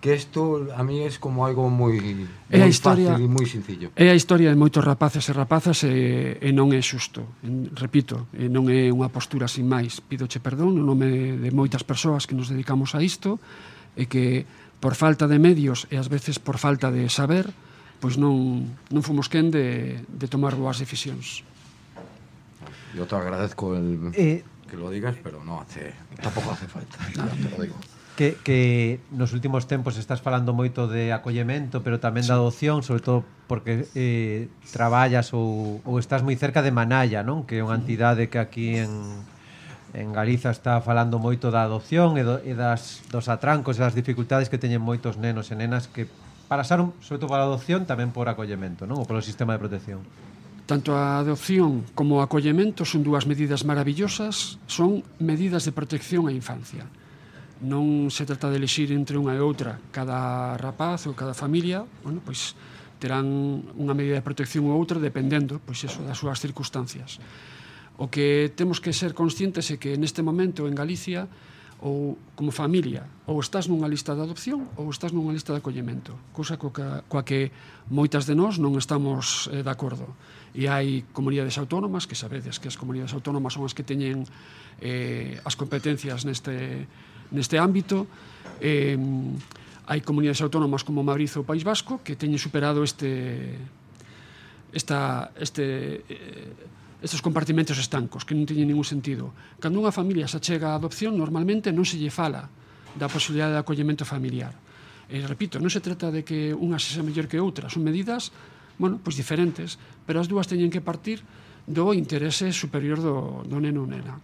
Speaker 4: que isto a mí é como algo moi
Speaker 6: é a historia
Speaker 4: fácil e moi sencillo.
Speaker 6: É a historia de moitos rapaces e rapazas e, e non é xusto. En, repito, e non é unha postura sin máis. Pídoche perdón no nome de moitas persoas que nos dedicamos a isto e que por falta de medios e ás veces por falta de saber, pois non, non fomos quen de, de tomar boas decisións.
Speaker 4: Eu te agradezco el...
Speaker 3: Eh,
Speaker 4: que lo digas, pero no hace, tampoco hace falta. <laughs> Nada, te lo digo.
Speaker 3: Que, que nos últimos tempos estás falando moito de acollemento, pero tamén sí. da adopción, sobre todo porque eh, traballas ou, ou estás moi cerca de Manalla, non? Que é unha entidade que aquí en, en Galiza está falando moito da adopción e, do, e das, dos atrancos e das dificultades que teñen moitos nenos e nenas que para ser sobre todo para a adopción, tamén por acollemento, non? Ou polo sistema de protección.
Speaker 6: Tanto a adopción como o acollemento son dúas medidas maravillosas, son medidas de protección á infancia. Non se trata de elixir entre unha e outra. Cada rapaz ou cada familia, bueno, pois terán unha medida de protección ou outra dependendo, pois eso, das súas circunstancias. O que temos que ser conscientes é que neste momento en Galicia ou como familia ou estás nunha lista de adopción ou estás nunha lista de acollemento, cousa coa que, coa que moitas de nós non estamos eh, de acordo e hai comunidades autónomas que sabedes que as comunidades autónomas son as que teñen eh, as competencias neste, neste ámbito eh, hai comunidades autónomas como Madrid ou País Vasco que teñen superado este esta, este eh, estes compartimentos estancos que non teñen ningún sentido. Cando unha familia se achega á adopción, normalmente non se lle fala da posibilidade de acollemento familiar. E repito, non se trata de que unha sexa mellor que outra son medidas bueno, pois diferentes, pero as dúas teñen que partir do interese superior do, do neno ou nena.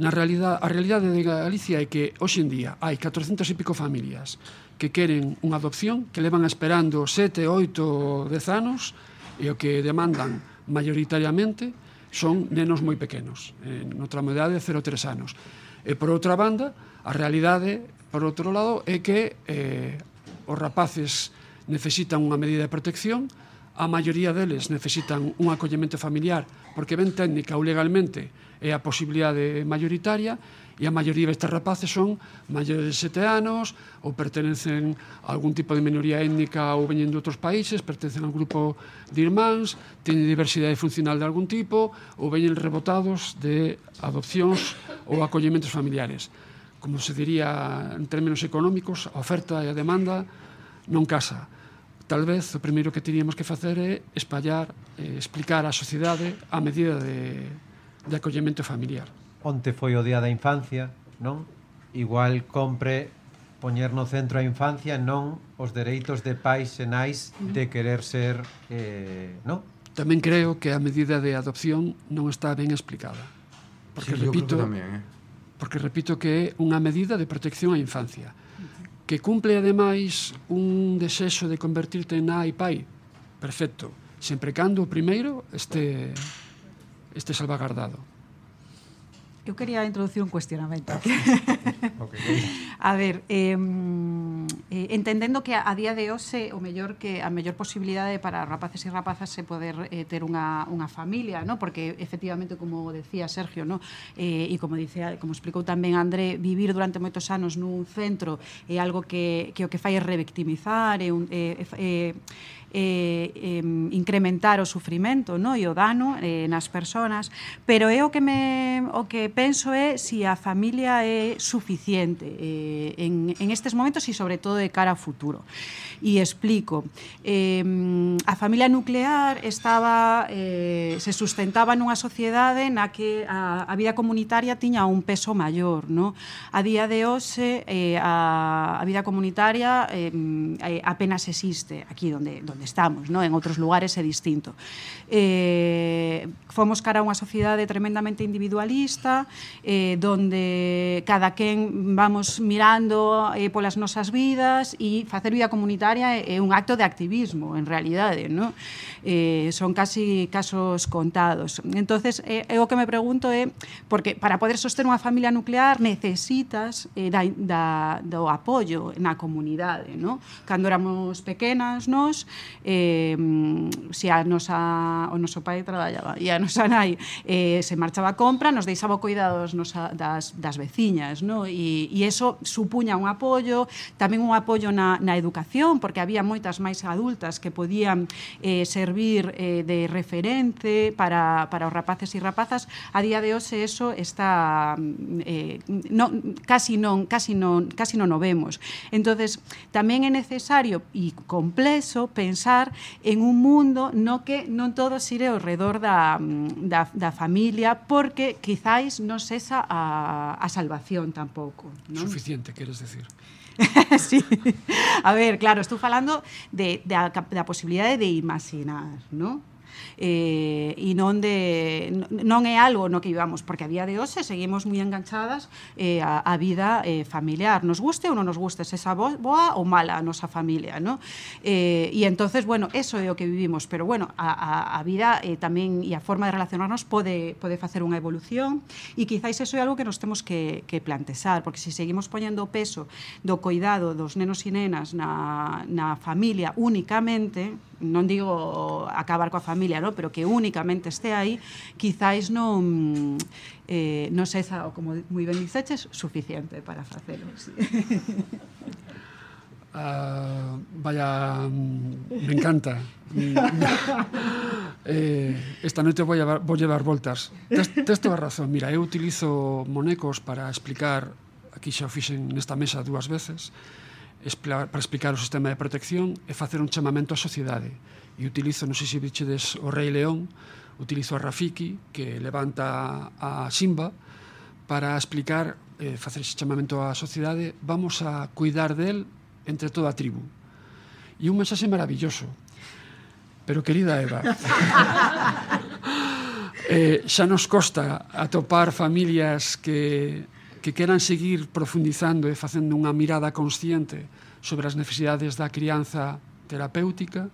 Speaker 6: Na realidade, a realidade de Galicia é que hoxe en día hai 400 e pico familias que queren unha adopción, que levan esperando 7, 8, 10 anos e o que demandan maioritariamente son nenos moi pequenos, eh, no tramo de edade 0 3 anos. E por outra banda, a realidade, por outro lado, é que eh, os rapaces necesitan unha medida de protección, a maioría deles necesitan un acollemento familiar porque ben técnica ou legalmente é a posibilidade mayoritaria e a maioría destes rapaces son maiores de sete anos ou pertenecen a algún tipo de minoría étnica ou veñen de outros países, pertenecen a un grupo de irmáns, teñen diversidade funcional de algún tipo ou veñen rebotados de adopcións ou acollementos familiares. Como se diría en términos económicos, a oferta e a demanda non casa Tal vez o primeiro que teríamos que facer é espallar, eh, explicar á sociedade a medida de, de acollemento familiar.
Speaker 3: Onte foi o Día da Infancia, non? Igual compre poñer no centro a infancia non os dereitos de pais e nais de querer ser, eh, non?
Speaker 6: Tamén creo que a medida de adopción non está ben explicada. Porque
Speaker 4: sí,
Speaker 6: repito,
Speaker 4: tamén, eh?
Speaker 6: porque repito que é unha medida de protección á infancia que cumple ademais un desexo de convertirte en nai pai. Perfecto. Sempre cando o primeiro este este salvagardado.
Speaker 5: Eu quería introducir un cuestionamento.
Speaker 3: Ah, <laughs> okay,
Speaker 5: a ver, eh, eh, entendendo que a, a día de hoxe o mellor que a mellor posibilidade para rapaces e rapazas é poder eh, ter unha, unha familia, ¿no? porque efectivamente como decía Sergio, ¿no? eh, e como dice, como explicou tamén André, vivir durante moitos anos nun centro é algo que, que o que fai é revictimizar, é, un, é, é, eh, eh, incrementar o sufrimento no? e o dano eh, nas persoas, pero é o que, me, o que penso é se si a familia é suficiente eh, en, en estes momentos e sobre todo de cara ao futuro. E explico, eh, a familia nuclear estaba, eh, se sustentaba nunha sociedade na que a, a vida comunitaria tiña un peso maior. No? A día de hoxe, eh, a, a vida comunitaria eh, apenas existe aquí onde onde estamos, no? en outros lugares é distinto. Eh, fomos cara a unha sociedade tremendamente individualista, eh, donde cada quen vamos mirando eh, polas nosas vidas e facer vida comunitaria é un acto de activismo, en realidade. No? eh, son casi casos contados. Entonces, eh, eh o que me pregunto é, eh, porque para poder soster unha familia nuclear necesitas eh, da, da, do apoio na comunidade, no? Cando éramos pequenas nos, eh, se a nosa, o noso pai traballaba e a nosa nai eh, se marchaba a compra, nos deixaba cuidados nosa, das, das veciñas, no? E, e eso supuña un apoio, tamén un apoio na, na educación, porque había moitas máis adultas que podían eh, servir servir eh, de referente para, para os rapaces e rapazas, a día de hoxe eso está mm, eh, non, casi non casi non casi non o vemos. Entonces, tamén é necesario e complexo pensar en un mundo no que non todo xire ao redor da, mm, da, da familia porque quizáis non sexa a, a salvación tampouco. Non?
Speaker 6: Suficiente, queres decir? <laughs>
Speaker 5: sí. A ver, claro, estou falando de, de posibilidade de imaginar, ¿no? eh, e non de non é algo no que vivamos, porque a día de hoxe seguimos moi enganchadas eh, a, a vida eh, familiar, nos guste ou non nos guste, se esa boa ou mala a nosa familia, ¿no? Eh, e entonces, bueno, eso é o que vivimos, pero bueno, a, a, a vida eh, tamén e a forma de relacionarnos pode, pode facer unha evolución e quizáis eso é algo que nos temos que, que plantexar, porque se seguimos poñendo o peso do coidado dos nenos e nenas na, na familia únicamente, non digo acabar coa familia, non? pero que únicamente este aí, quizáis non eh, non seza, o como moi ben dixeches, suficiente para facelo. Sí.
Speaker 6: Uh, <laughs> vaya, mm, me encanta. Mm. <laughs> eh, esta noite vou llevar, vou llevar voltas. Tes, tes toda razón. Mira, eu utilizo monecos para explicar, aquí xa o fixen nesta mesa dúas veces, para explicar o sistema de protección e facer un chamamento á sociedade. E utilizo, non sei se bichedes o Rei León, utilizo a Rafiki, que levanta a Simba, para explicar, eh, facer ese chamamento á sociedade, vamos a cuidar del entre toda a tribu. E un mensaxe maravilloso. Pero, querida Eva, <laughs> eh, xa nos costa atopar familias que que queran seguir profundizando e facendo unha mirada consciente sobre as necesidades da crianza terapéutica,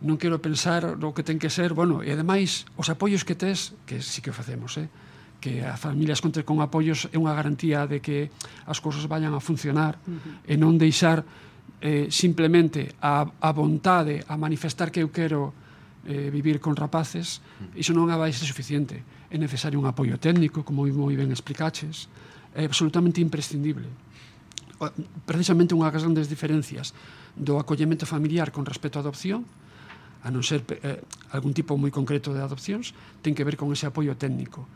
Speaker 6: non quero pensar no que ten que ser, bueno, e ademais os apoios que tes, que sí que facemos, eh? que as familias conten con apoios é unha garantía de que as cousas vayan a funcionar uh -huh. e non deixar eh, simplemente a, a vontade a manifestar que eu quero eh, vivir con rapaces, iso non vai ser suficiente. É necesario un apoio técnico, como moi ben explicaches, é absolutamente imprescindible. Precisamente unha das grandes diferencias do acollemento familiar con respecto á adopción, a non ser eh, algún tipo moi concreto de adopcións, ten que ver con ese apoio técnico.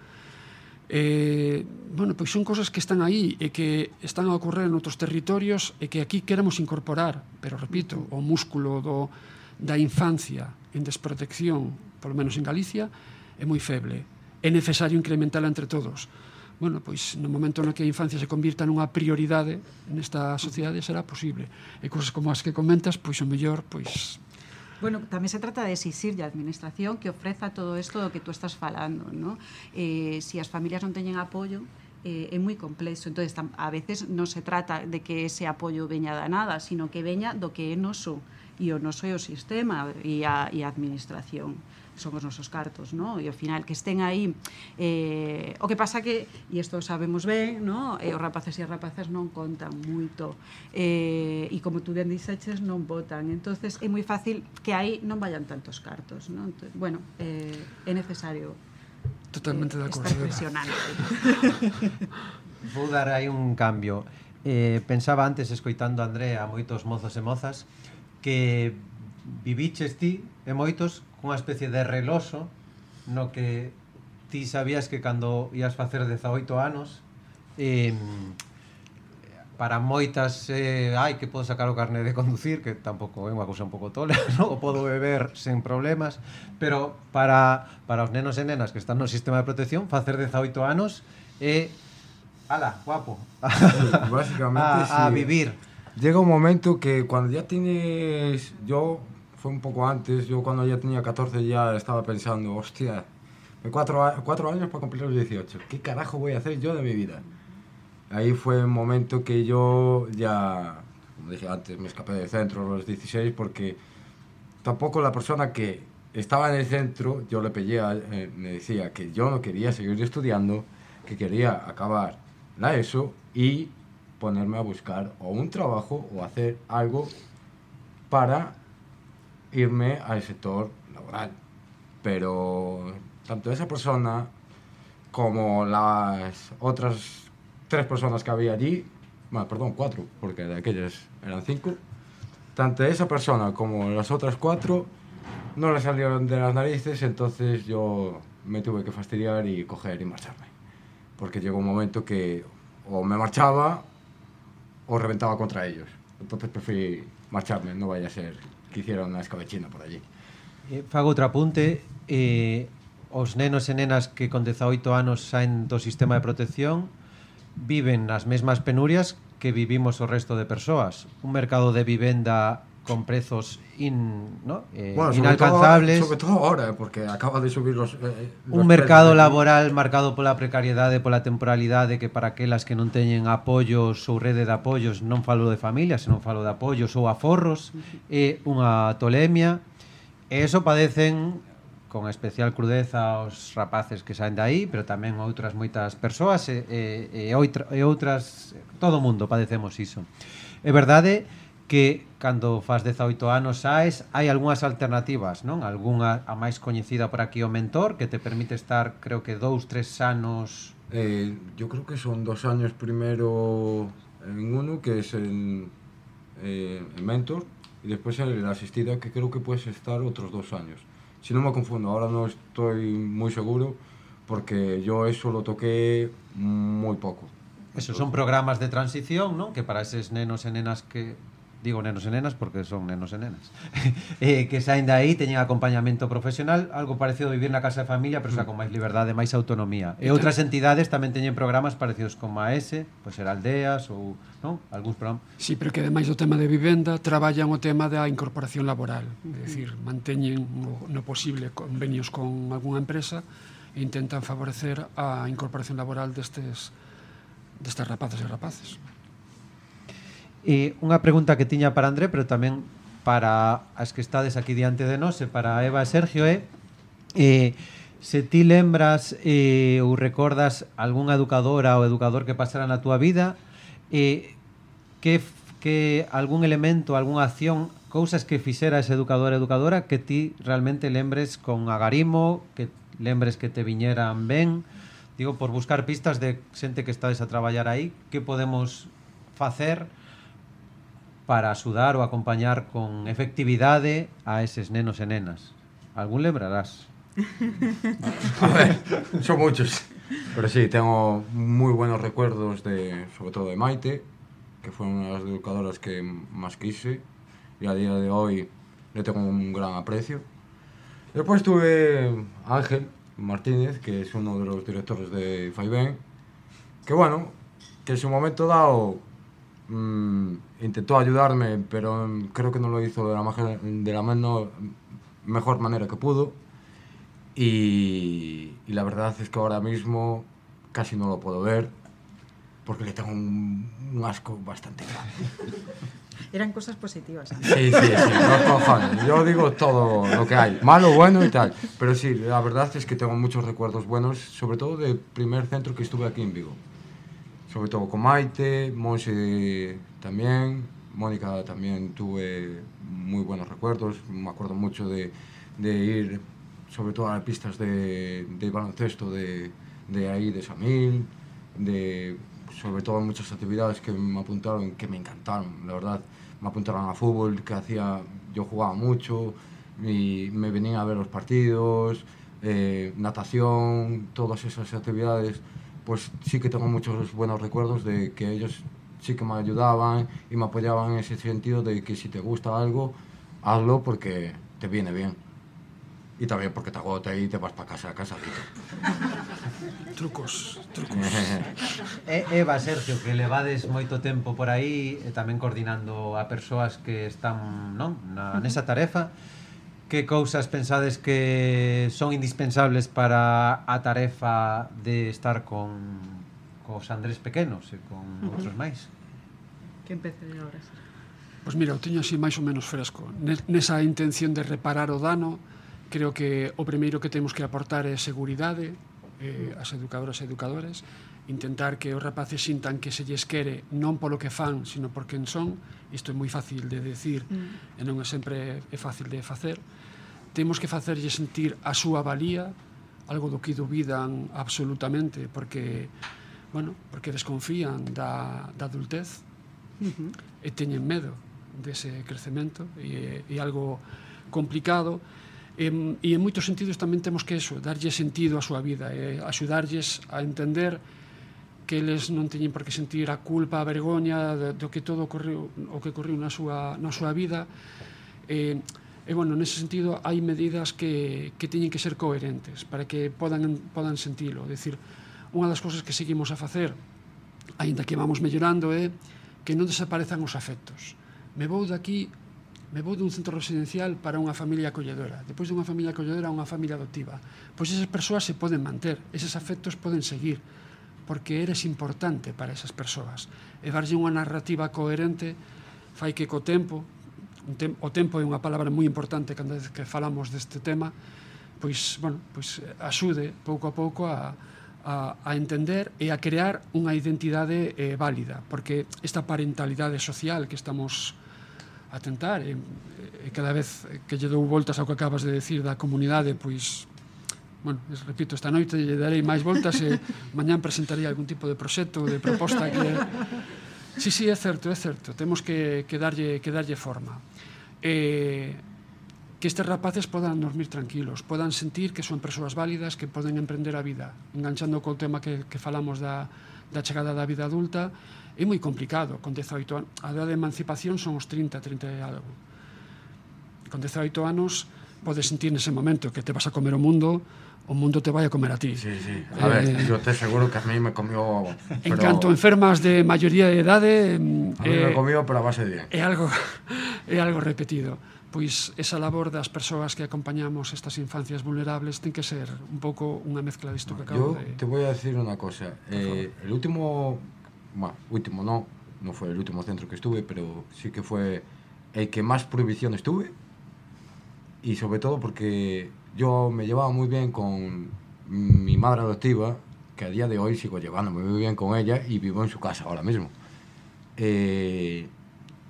Speaker 6: Eh, bueno, pois son cosas que están aí e que están a ocorrer en outros territorios e que aquí queremos incorporar, pero repito, o músculo do, da infancia en desprotección, polo menos en Galicia, é moi feble. É necesario incrementala entre todos. Bueno, pois no momento no que a infancia se convirta nunha prioridade nesta sociedade será posible. E cousas como as que comentas, pois o mellor, pois
Speaker 5: Bueno, tamén se trata de exixir a administración que ofreza todo isto do que tú estás falando, ¿no? Eh, si as familias non teñen apoio, eh, é moi complexo. Entón, a veces non se trata de que ese apoio veña da nada, sino que veña do que é noso e o noso é o sistema e a, e a administración son os nosos cartos, no? E ao final que estén aí eh, o que pasa que e isto sabemos ben, no? E os rapaces e as rapazas non contan moito. Eh, e como tú ben dixeches, non votan. Entonces é moi fácil que aí non vayan tantos cartos, no? entonces, bueno, eh, é necesario
Speaker 6: Totalmente
Speaker 5: eh,
Speaker 6: de acordo.
Speaker 5: Estar presionando. <laughs>
Speaker 3: Vou dar aí un cambio. Eh, pensaba antes escoitando a Andrea moitos mozos e mozas que viviches ti e moitos cunha especie de reloso no que ti sabías que cando ías facer 18 anos eh, para moitas eh, ai que podo sacar o carné de conducir que tampouco é unha cousa un pouco tola <laughs> no? o podo beber sen problemas pero para, para os nenos e nenas que están no sistema de protección facer 18 anos é eh, ala, guapo a,
Speaker 4: básicamente, <laughs>
Speaker 3: a, a,
Speaker 4: sí.
Speaker 3: vivir
Speaker 4: Llega un momento que cuando ya tienes. Yo, fue un poco antes, yo cuando ya tenía 14 ya estaba pensando, hostia, cuatro, cuatro años para cumplir los 18, ¿qué carajo voy a hacer yo de mi vida? Ahí fue un momento que yo ya, como dije antes, me escapé del centro a los 16 porque tampoco la persona que estaba en el centro, yo le pedía, eh, me decía que yo no quería seguir estudiando, que quería acabar la ESO y ponerme a buscar o un trabajo o hacer algo para irme al sector laboral. Pero tanto esa persona como las otras tres personas que había allí, bueno, perdón, cuatro, porque de aquellas eran cinco, tanto esa persona como las otras cuatro no le salieron de las narices, entonces yo me tuve que fastidiar y coger y marcharme. Porque llegó un momento que o me marchaba o reventaba contra ellos. Entonces preferí marcharme, no vaya a ser que hiciera una escabechina por allí.
Speaker 3: Eh, fago outro apunte. Eh, os nenos e nenas que con 18 anos saen do sistema de protección viven as mesmas penurias que vivimos o resto de persoas. Un mercado de vivenda con prezos in, ¿no? eh, bueno,
Speaker 4: sobre
Speaker 3: inalcanzables.
Speaker 4: Todo, sobre todo, ahora, eh, porque acaba de subir los... Eh, eh los
Speaker 3: un mercado laboral marcado pola precariedade, pola temporalidade, que para aquelas que non teñen apoios ou rede de apoios, non falo de familias, senón falo de apoios ou aforros, é unha tolemia. E eso padecen con especial crudeza os rapaces que saen de aí, pero tamén outras moitas persoas e, e, e, outra, e outras... Todo o mundo padecemos iso. É verdade que que cando faz 18 anos saes, hai algunhas alternativas, non? Algúnha a máis coñecida por aquí o mentor que te permite estar, creo que dous, tres anos
Speaker 4: Eh, yo creo que son dos años primero en uno que es el, eh, el mentor y después el asistido que creo que puedes estar otros dos años. Si no me confundo, ahora no estoy muy seguro porque yo eso lo toqué muy poco.
Speaker 3: Esos son programas de transición, non? Que para esos nenos e nenas que digo nenos e nenas porque son nenos e nenas, <laughs> eh, que saen de aí, teñen acompañamento profesional, algo parecido a vivir na casa de familia, pero xa con máis liberdade, máis autonomía. E entón- outras entidades tamén teñen programas parecidos como a ese, pois ser aldeas ou non? algúns programas.
Speaker 6: Sí, pero que ademais do tema de vivenda traballan o tema da incorporación laboral, é mm. dicir, manteñen no, no posible convenios con algunha empresa e intentan favorecer a incorporación laboral destes destas rapaces e rapaces.
Speaker 3: E unha pregunta que tiña para André, pero tamén para as que estades aquí diante de nós e para Eva e Sergio é eh, se ti lembras eh, ou recordas algunha educadora ou educador que pasara na túa vida eh, que, que algún elemento, algunha acción cousas que fixera ese educador educadora que ti realmente lembres con agarimo que lembres que te viñeran ben? Digo, por buscar pistas de xente que estades a traballar aí que podemos facer para axudar ou acompañar con efectividade a eses nenos e nenas. Algún lembrarás? <laughs>
Speaker 4: A ver, son muchos. Pero sí, tengo muy buenos recuerdos de, sobre todo de Maite, que fue una de las educadoras que más quise y a día de hoy le tengo un gran aprecio. Después tuve Ángel Martínez, que es uno de los directores de Faiben, que bueno, que en su momento dado mm, intentó ayudarme, pero creo que no lo hizo de la, maje- de la menor- mejor manera que pudo. Y, y la verdad es que ahora mismo casi no lo puedo ver porque le tengo un, un asco bastante grande. <laughs>
Speaker 5: Eran cosas positivas.
Speaker 4: Sí, sí, sí, los <laughs> cojones. Yo digo todo lo que hay, malo, bueno y tal. Pero sí, la verdad es que tengo muchos recuerdos buenos, sobre todo del primer centro que estuve aquí en Vigo. Sobre todo con Maite, Monse también, Mónica también tuve muy buenos recuerdos. Me acuerdo mucho de, de ir, sobre todo a las pistas de, de baloncesto de, de ahí, de Samil, de sobre todo muchas actividades que me apuntaron, que me encantaron, la verdad. Me apuntaron a fútbol, que hacía, yo jugaba mucho, y me venían a ver los partidos, eh, natación, todas esas actividades, pues sí que tengo muchos buenos recuerdos de que ellos sí que me ayudaban y me apoyaban en ese sentido de que si te gusta algo, hazlo porque te viene bien. Y también porque te agota y te vas para casa, a casa. <laughs>
Speaker 6: trucos, trucos. <laughs>
Speaker 3: e, Eva, Sergio, que levades moito tempo por aí e tamén coordinando a persoas que están non na, nesa tarefa que cousas pensades que son indispensables para a tarefa de estar con cos Andrés pequenos e con uh -huh. outros máis?
Speaker 5: Que empece de obras?
Speaker 6: Pois mira, o teño así máis ou menos fresco. Nesa intención de reparar o dano, creo que o primeiro que temos que aportar é seguridade eh, as educadoras e educadores, intentar que os rapaces sintan que se lles quere non polo que fan, sino por quen son, isto é moi fácil de decir mm. e non é sempre é fácil de facer, temos que facerlle sentir a súa valía, algo do que dubidan absolutamente, porque, bueno, porque desconfían da, da adultez uh -huh. e teñen medo dese crecemento e, e algo complicado e, e en moitos sentidos tamén temos que eso, darlle sentido á súa vida e axudarlles a entender que eles non teñen por que sentir a culpa, a vergoña do, do que todo ocorreu, o que ocorreu na súa, na súa vida e E, bueno, nese sentido, hai medidas que, que teñen que ser coherentes para que podan, podan sentilo. É dicir, unha das cousas que seguimos a facer, aínda que vamos mellorando, é que non desaparezan os afectos. Me vou daqui me vou dun centro residencial para unha familia acolledora, depois dunha familia acolledora a unha familia adoptiva. Pois esas persoas se poden manter, eses afectos poden seguir, porque eres importante para esas persoas. E darlle unha narrativa coherente fai que co tempo tem, o tempo é unha palabra moi importante cando que falamos deste tema, pois, bueno, pois eh, axude pouco a pouco a, a, a entender e a crear unha identidade eh, válida, porque esta parentalidade social que estamos a tentar e, e cada vez que lle dou voltas ao que acabas de decir da comunidade, pois bueno, es, repito, esta noite lle darei máis voltas e <laughs> mañán presentarei algún tipo de proxecto, de proposta que Sí, sí, é certo, é certo. Temos que, que, darlle, que darlle forma. Eh, que estes rapaces podan dormir tranquilos, podan sentir que son persoas válidas, que poden emprender a vida. Enganchando co tema que, que falamos da, da chegada da vida adulta, é moi complicado, con 18 anos. A edad de emancipación son os 30, 30 e algo. Con 18 anos podes sentir nese momento que te vas a comer o mundo, o mundo te vai a comer a ti.
Speaker 4: Sí, sí. A ver,
Speaker 6: eh,
Speaker 4: yo te seguro que a mí me comió... Pero...
Speaker 6: En canto enfermas de maioría de edade...
Speaker 4: A mí
Speaker 6: eh,
Speaker 4: comió, pero a base de...
Speaker 6: É algo, <laughs> é algo repetido. Pois esa labor das persoas que acompañamos estas infancias vulnerables ten que ser un pouco unha mezcla disto que acabo
Speaker 4: yo
Speaker 6: de...
Speaker 4: te voy a decir unha cosa. Eh, el último... Bueno, último no, non foi el último centro que estuve, pero sí que foi el que máis prohibiciones tuve y sobre todo porque yo me llevaba muy bien con mi madre adoptiva, que a día de hoy sigo llevándome muy bien con ella y vivo en su casa ahora mismo. Eh,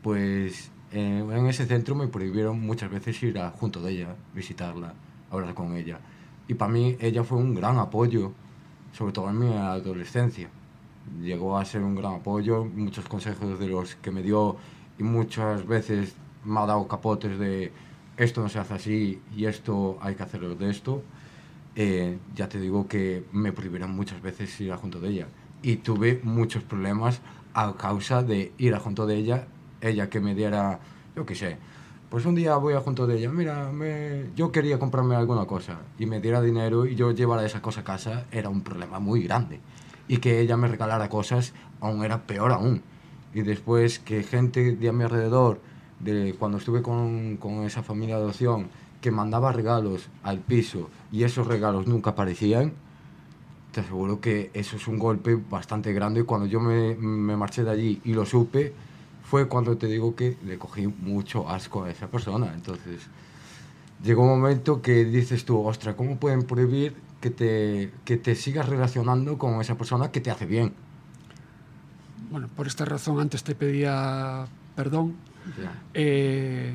Speaker 4: pues en ese centro me prohibieron muchas veces ir a, junto de ella, visitarla, hablar con ella. Y para mí ella fue un gran apoyo, sobre todo en mi adolescencia. Llegó a ser un gran apoyo, muchos consejos de los que me dio y muchas veces me ha dado capotes de esto no se hace así y esto hay que hacerlo de esto. eh, ya te digo que me prohibieron muchas veces ir a junto de ella. Y tuve muchos problemas a causa de ir a junto de ella, ella que me diera, yo qué sé, pues un día voy a junto de ella, mira, me, yo quería comprarme alguna cosa y me diera dinero y yo llevara esa cosa a casa, era un problema muy grande. Y que ella me regalara cosas aún era peor aún. Y después que gente de a mi alrededor, de cuando estuve con, con esa familia de adopción, que mandaba regalos al piso y esos regalos nunca aparecían, te aseguro que eso es un golpe bastante grande. Cuando yo me, me marché de allí y lo supe, fue cuando te digo que le cogí mucho asco a esa persona. Entonces, llegó un momento que dices tú, ostra, ¿cómo pueden prohibir que te, que te sigas relacionando con esa persona que te hace bien?
Speaker 6: Bueno, por esta razón antes te pedía perdón. Eh,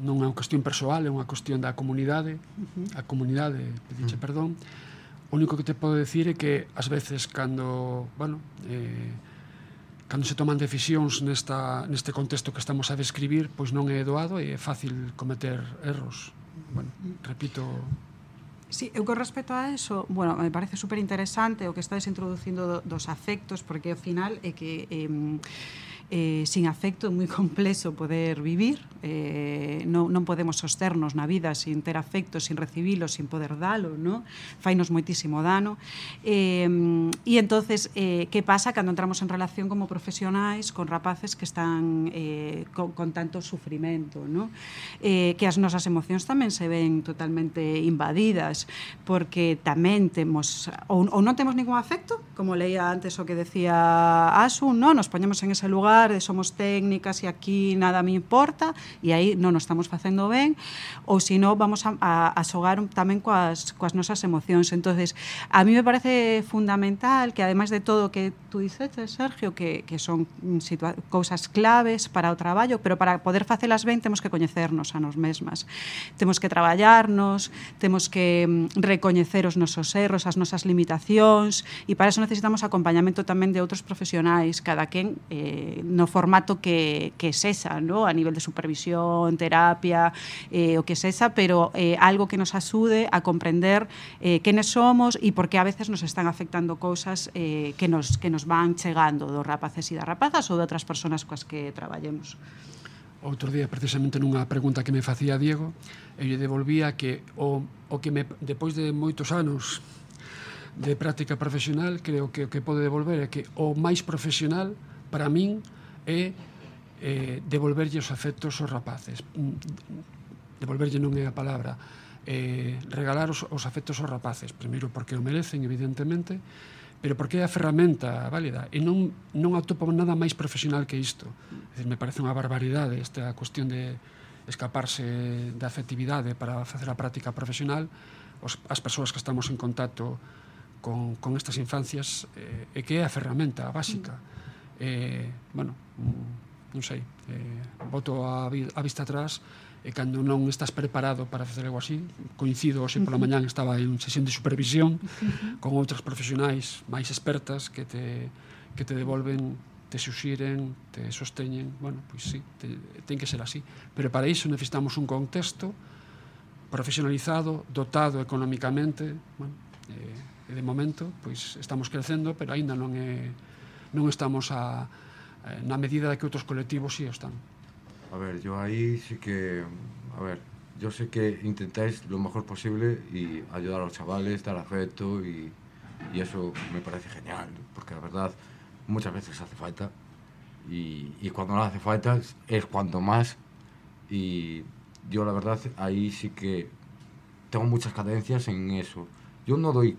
Speaker 6: non é unha cuestión persoal, é unha cuestión da comunidade, uh -huh. a comunidade pediche uh -huh. perdón. O único que te podo decir é que ás veces cando, bueno, eh, cando se toman decisións nesta, neste contexto que estamos a describir, pois non é doado e é fácil cometer erros. Bueno, repito...
Speaker 5: Sí, eu con respecto a eso, bueno, me parece super interesante o que estáis introducindo dos afectos, porque ao final é que... Eh, eh, sin afecto é moi <laughs> complexo poder vivir eh, non, non podemos sosternos na vida sin ter afecto, sin recibilo, sin poder dalo, no? fainos moitísimo dano. Eh, e entonces eh, que pasa cando entramos en relación como profesionais con rapaces que están eh, con, con tanto sufrimento, no? eh, que as nosas emocións tamén se ven totalmente invadidas, porque tamén temos, ou, ou non temos ningún afecto, como leía antes o que decía Asun, no? nos poñemos en ese lugar, somos técnicas e aquí nada me importa, e aí non nos estamos facendo ben, ou se non vamos a, a, a xogar tamén coas, coas nosas emocións. entonces a mí me parece fundamental que, ademais de todo o que tú dices, Sergio, que, que son cousas claves para o traballo, pero para poder facelas ben temos que coñecernos a nos mesmas. Temos que traballarnos, temos que mm, recoñecer os nosos erros, as nosas limitacións, e para eso necesitamos acompañamento tamén de outros profesionais, cada quen eh, no formato que, que sexa, no? a nivel de supervisión nutrición, terapia, eh, o que sexa, pero eh, algo que nos asude a comprender eh, quenes somos e por que a veces nos están afectando cousas eh, que, nos, que nos van chegando dos rapaces e das rapazas ou de outras persoas coas que traballemos.
Speaker 6: Outro día, precisamente nunha pregunta que me facía Diego, eu lle devolvía que o, o que me, depois de moitos anos de práctica profesional, creo que o que pode devolver é que o máis profesional para min é eh, devolverlle os afectos aos rapaces. Mm, devolverlle non é a palabra. Eh, regalar os, os afectos aos rapaces. Primeiro porque o merecen, evidentemente, pero porque é a ferramenta válida. E non, non atopo nada máis profesional que isto. Decir, me parece unha barbaridade esta cuestión de escaparse da afectividade para facer a práctica profesional os, as persoas que estamos en contacto con, con estas infancias eh, e que é a ferramenta básica. Mm. Eh, bueno, mm, non sei, eh, boto a, a vista atrás e cando non estás preparado para facer algo así, coincido hoxe pola mañán estaba en sesión de supervisión con outras profesionais máis expertas que te, que te devolven te suxiren, te sosteñen, bueno, pois sí, te, ten que ser así. Pero para iso necesitamos un contexto profesionalizado, dotado economicamente, bueno, eh, e de momento, pois estamos crecendo, pero aínda non é non estamos a na medida de que outros colectivos sí están.
Speaker 4: A ver, yo ahí sí que, a ver, yo sé que intentáis lo mejor posible y ayudar a los chavales, dar afecto y, y eso me parece genial, porque la verdad muchas veces hace falta y, y cuando no hace falta es cuanto más y yo la verdad ahí sí que tengo muchas cadencias en eso. Yo no doy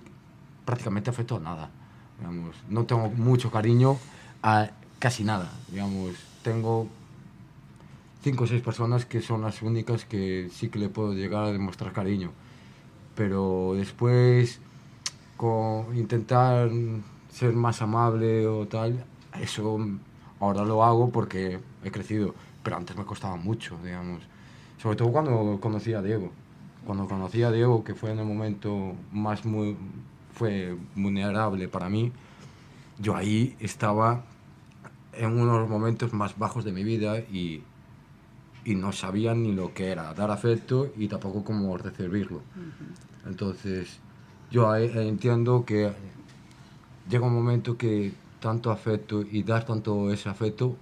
Speaker 4: prácticamente afecto a nada digamos, no tengo mucho cariño a casi nada, digamos, tengo cinco o seis personas que son las únicas que sí que le puedo llegar a demostrar cariño, pero después con intentar ser más amable o tal, eso ahora lo hago porque he crecido, pero antes me costaba mucho, digamos, sobre todo cuando conocí a Diego. Cuando conocí a Diego, que fue en el momento más muy, fue vulnerable para mí, yo ahí estaba en uno de los momentos más bajos de mi vida y, y no sabía ni lo que era dar afecto y tampoco cómo recibirlo. Entonces, yo entiendo que llega un momento que tanto afecto y dar tanto ese afecto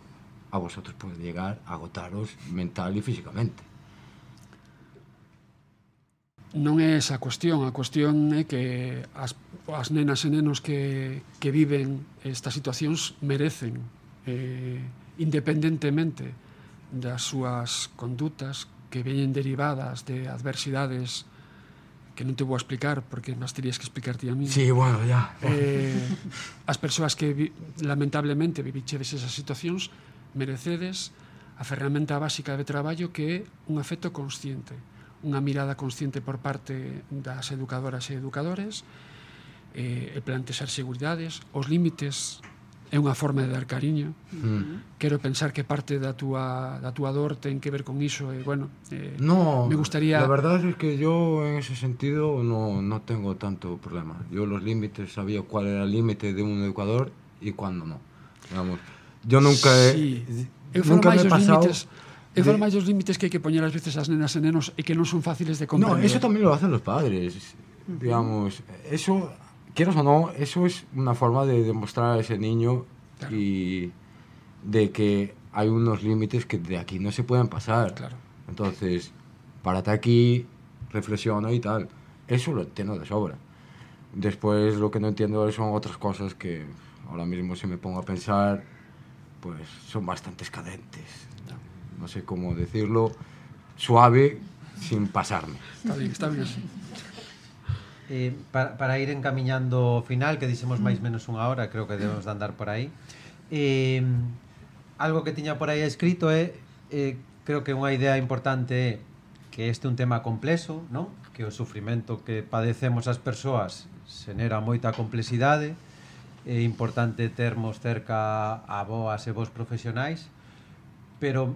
Speaker 4: a vosotros puede llegar a agotaros mental y físicamente.
Speaker 6: Non é esa a cuestión, a cuestión é que as, as nenas e nenos que, que viven estas situacións merecen, eh, independentemente das súas condutas que veñen derivadas de adversidades que non te vou explicar porque nas terías que explicar ti a mí.
Speaker 4: Sí, bueno, ya.
Speaker 6: Eh, as persoas que vi, lamentablemente vivichedes esas situacións merecedes a ferramenta básica de traballo que é un afecto consciente, unha mirada consciente por parte das educadoras e educadores, eh, e plantear seguridades, os límites é unha forma de dar cariño.
Speaker 4: Mm.
Speaker 6: Quero pensar que parte da túa da túa dor ten que ver con iso e bueno, eh,
Speaker 4: no,
Speaker 6: me gustaría
Speaker 4: La verdad es que yo en ese sentido no no tengo tanto problema. Yo los límites sabía cuál era el límite de un educador y cuándo no. Digamos, yo nunca
Speaker 6: sí. eu
Speaker 4: nunca me he pasado
Speaker 6: límites, Eu falo máis dos límites que hai que poñer ás veces as nenas e nenos e que non son fáciles de comprender.
Speaker 4: No, eso tamén lo hacen los padres. Digamos, eso quieras o no, eso es una forma de demostrar a ese niño
Speaker 6: Claro.
Speaker 4: y de que hay unos límites que de aquí no se pueden pasar.
Speaker 6: Claro.
Speaker 4: Entonces, párate aquí, reflexiona y tal. Eso lo entiendo de sobra. Después lo que no entiendo son otras cosas que ahora mismo si me pongo a pensar, pues son bastante cadentes. No sé cómo decirlo, suave sin pasarme.
Speaker 6: Está bien, está bien.
Speaker 3: eh, para, para ir encaminhando o final, que dixemos máis mm. menos unha hora, creo que debemos de andar por aí. Eh, algo que tiña por aí escrito é, eh, creo que unha idea importante é que este é un tema complexo, non? que o sufrimento que padecemos as persoas xenera moita complexidade, é importante termos cerca a boas e vos profesionais, pero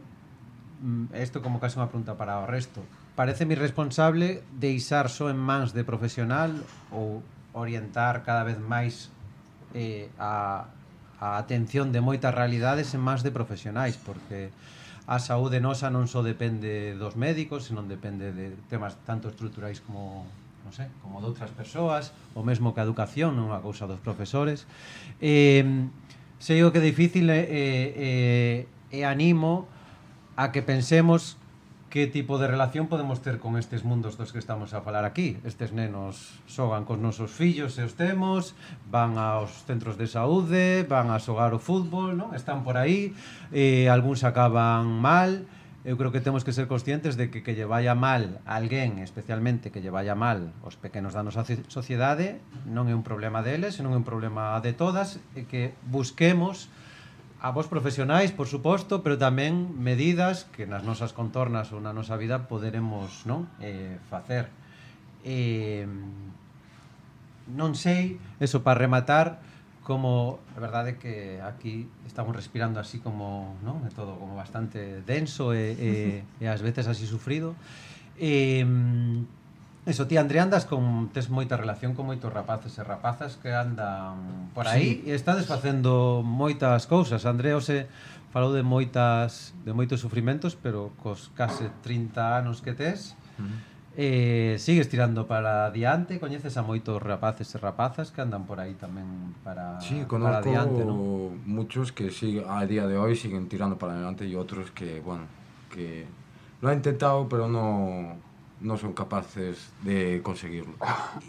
Speaker 3: mm, isto como case unha pregunta para o resto Pareceme irresponsable deixar só en mans de profesional ou orientar cada vez máis eh, a, a atención de moitas realidades en mans de profesionais, porque a saúde nosa non só depende dos médicos, senón depende de temas tanto estruturais como non sei, como de outras persoas, o mesmo que a educación, non a cousa dos profesores. Eh, sei o que é difícil eh, eh, eh e animo a que pensemos que tipo de relación podemos ter con estes mundos dos que estamos a falar aquí. Estes nenos xogan cos nosos fillos se os temos, van aos centros de saúde, van a xogar o fútbol, non? Están por aí, e algúns acaban mal. Eu creo que temos que ser conscientes de que que lle vaya mal a alguén, especialmente que lle vaya mal os pequenos da nosa sociedade, non é un problema deles, senón é un problema de todas, e que busquemos a vos profesionais, por suposto, pero tamén medidas que nas nosas contornas ou na nosa vida poderemos non eh, facer. Eh, non sei, eso para rematar, como a verdade é que aquí estamos respirando así como, non, é todo como bastante denso e, e, <laughs> e ás veces así sufrido. Eh, Eso, ti, André, andas con, tes moita relación con moitos rapaces e rapazas que andan por aí sí. e estades facendo moitas cousas. André, ose, falou de moitas de moitos sufrimentos, pero cos case 30 anos que tes, uh -huh. eh, sigues tirando para adiante, coñeces a moitos rapaces e rapazas que andan por aí tamén para,
Speaker 4: sí,
Speaker 3: para adiante, non?
Speaker 4: muchos que sí, a día de hoy siguen tirando para adelante e outros que, bueno, que lo han intentado, pero no non son capaces de conseguirlo.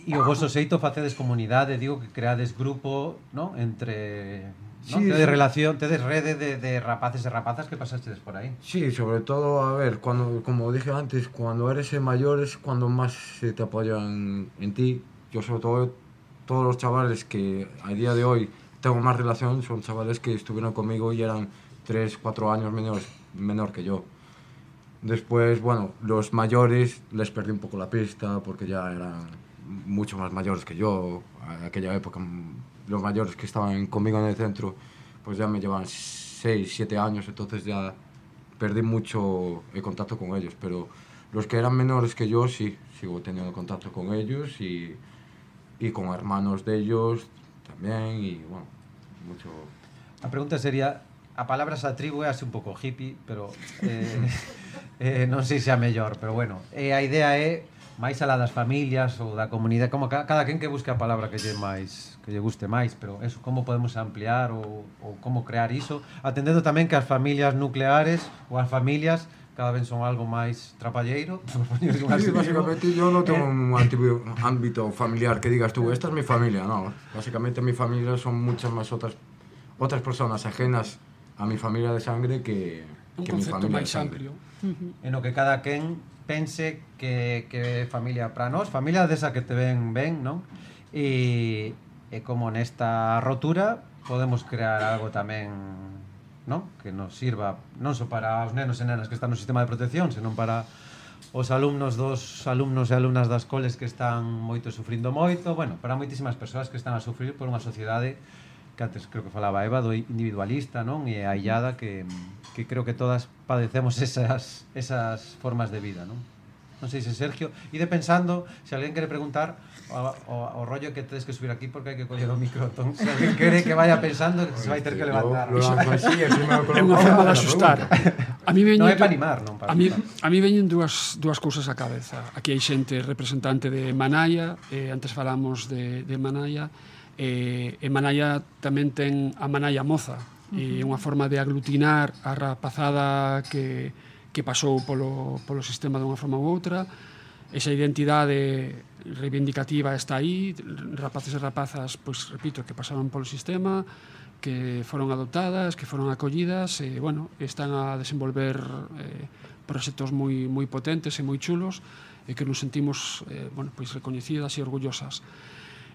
Speaker 3: E o vosso xeito facedes comunidade, digo que creades grupo, ¿no? entre ¿no?
Speaker 4: Sí,
Speaker 3: tedes
Speaker 4: sí.
Speaker 3: relación, tedes rede de, de rapaces e rapazas que pasastedes por aí.
Speaker 4: Sí, sobre todo, a ver, cuando, como dije antes, cuando eres el mayor es cuando más se te apoyan en ti. Yo sobre todo, todos los chavales que a día de hoy tengo más relación son chavales que estuvieron conmigo y eran 3, 4 años menor, menor que yo. Después, bueno, los mayores les perdí un poco la pista porque ya eran mucho más mayores que yo. A aquella época, mm, los mayores que estaban conmigo en el centro, pues ya me llevaban 6, 7 años, entonces ya perdí mucho el contacto con ellos. Pero los que eran menores que yo, sí, sigo teniendo contacto con ellos y, y con hermanos de ellos también y bueno, mucho...
Speaker 3: A pregunta sería, a palabra se atribúe así un pouco hippie, pero eh, <laughs> eh, non sei se a mellor, pero bueno, eh, a idea é máis alá das familias ou da comunidade, como ca, cada quen que busque a palabra que lle máis que lle guste máis, pero eso como podemos ampliar ou, ou como crear iso, atendendo tamén que as familias nucleares ou as familias cada vez son algo máis trapalleiro. <laughs>
Speaker 4: Sí, basicamente yo non tengo un eh. ámbito familiar que digas tú, eh. esta es mi familia, no. Básicamente mi familia son muchas más otras, otras personas ajenas a mi familia de sangre que,
Speaker 6: un
Speaker 4: que mi familia
Speaker 6: máis de
Speaker 4: sangre.
Speaker 6: amplio.
Speaker 3: En o que cada quen pense que, que familia para nós, familia desa que te ven ben, non? E, e como nesta rotura podemos crear algo tamén non? que nos sirva non só para os nenos e nenas que están no sistema de protección, senón para os alumnos dos alumnos e alumnas das coles que están moito sufrindo moito, bueno, para moitísimas persoas que están a sufrir por unha sociedade que antes creo que falaba Eva do individualista, non? E a illada que, que creo que todas padecemos esas, esas formas de vida, non? Non sei se Sergio, ide pensando, se alguén quere preguntar o, o, o rollo que tedes que subir aquí porque hai que coller o micro, entón, se alguén quere que vaya pensando que se vai ter que levantar.
Speaker 4: Lo, lo así, así me lo coloco. É
Speaker 6: asustar. A mí veñen,
Speaker 3: non é para animar, non para
Speaker 6: a mí, a mí veñen dúas, dúas cousas á cabeza. Aquí hai xente representante de Manaya, eh, antes falamos de, de Manaya, eh, e Manaya tamén ten a Manalla Moza, uh -huh. e unha forma de aglutinar a rapazada que, que pasou polo, polo sistema dunha forma ou outra, esa identidade reivindicativa está aí, rapaces e rapazas, pois repito, que pasaron polo sistema, que foron adoptadas, que foron acollidas e, bueno, están a desenvolver eh, proxectos moi, moi potentes e moi chulos e que nos sentimos, eh, bueno, pois recoñecidas e orgullosas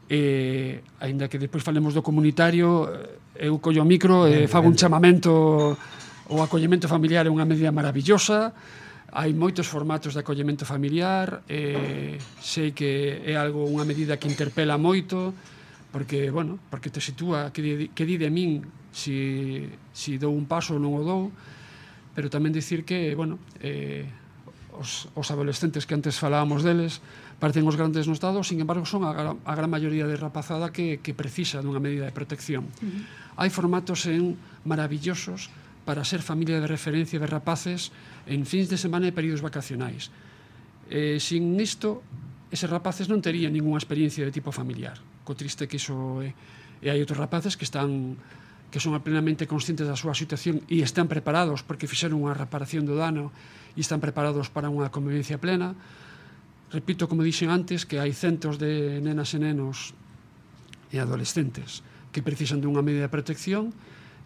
Speaker 6: e, aínda que despois falemos do comunitario, eh, eu collo o micro e fago un chamamento o acollemento familiar é unha medida maravillosa, hai moitos formatos de acollemento familiar, eh, sei que é algo unha medida que interpela moito, porque, bueno, porque te sitúa, que di, que di de min si, si dou un paso ou non o dou, pero tamén dicir que, bueno, eh, os, os adolescentes que antes falábamos deles, Parecen os grandes no Estado, sin embargo, son a, a gran maioría de rapazada que, que precisa dunha medida de protección. Uh -huh. Hai formatos en maravillosos para ser familia de referencia de rapaces en fins de semana e períodos vacacionais. Eh, sin isto, eses rapaces non terían ninguna experiencia de tipo familiar. Co triste que iso é. E hai outros rapaces que están que son plenamente conscientes da súa situación e están preparados porque fixeron unha reparación do dano e están preparados para unha convivencia plena Repito, como dixen antes, que hai centos de nenas e nenos e adolescentes que precisan dunha medida de protección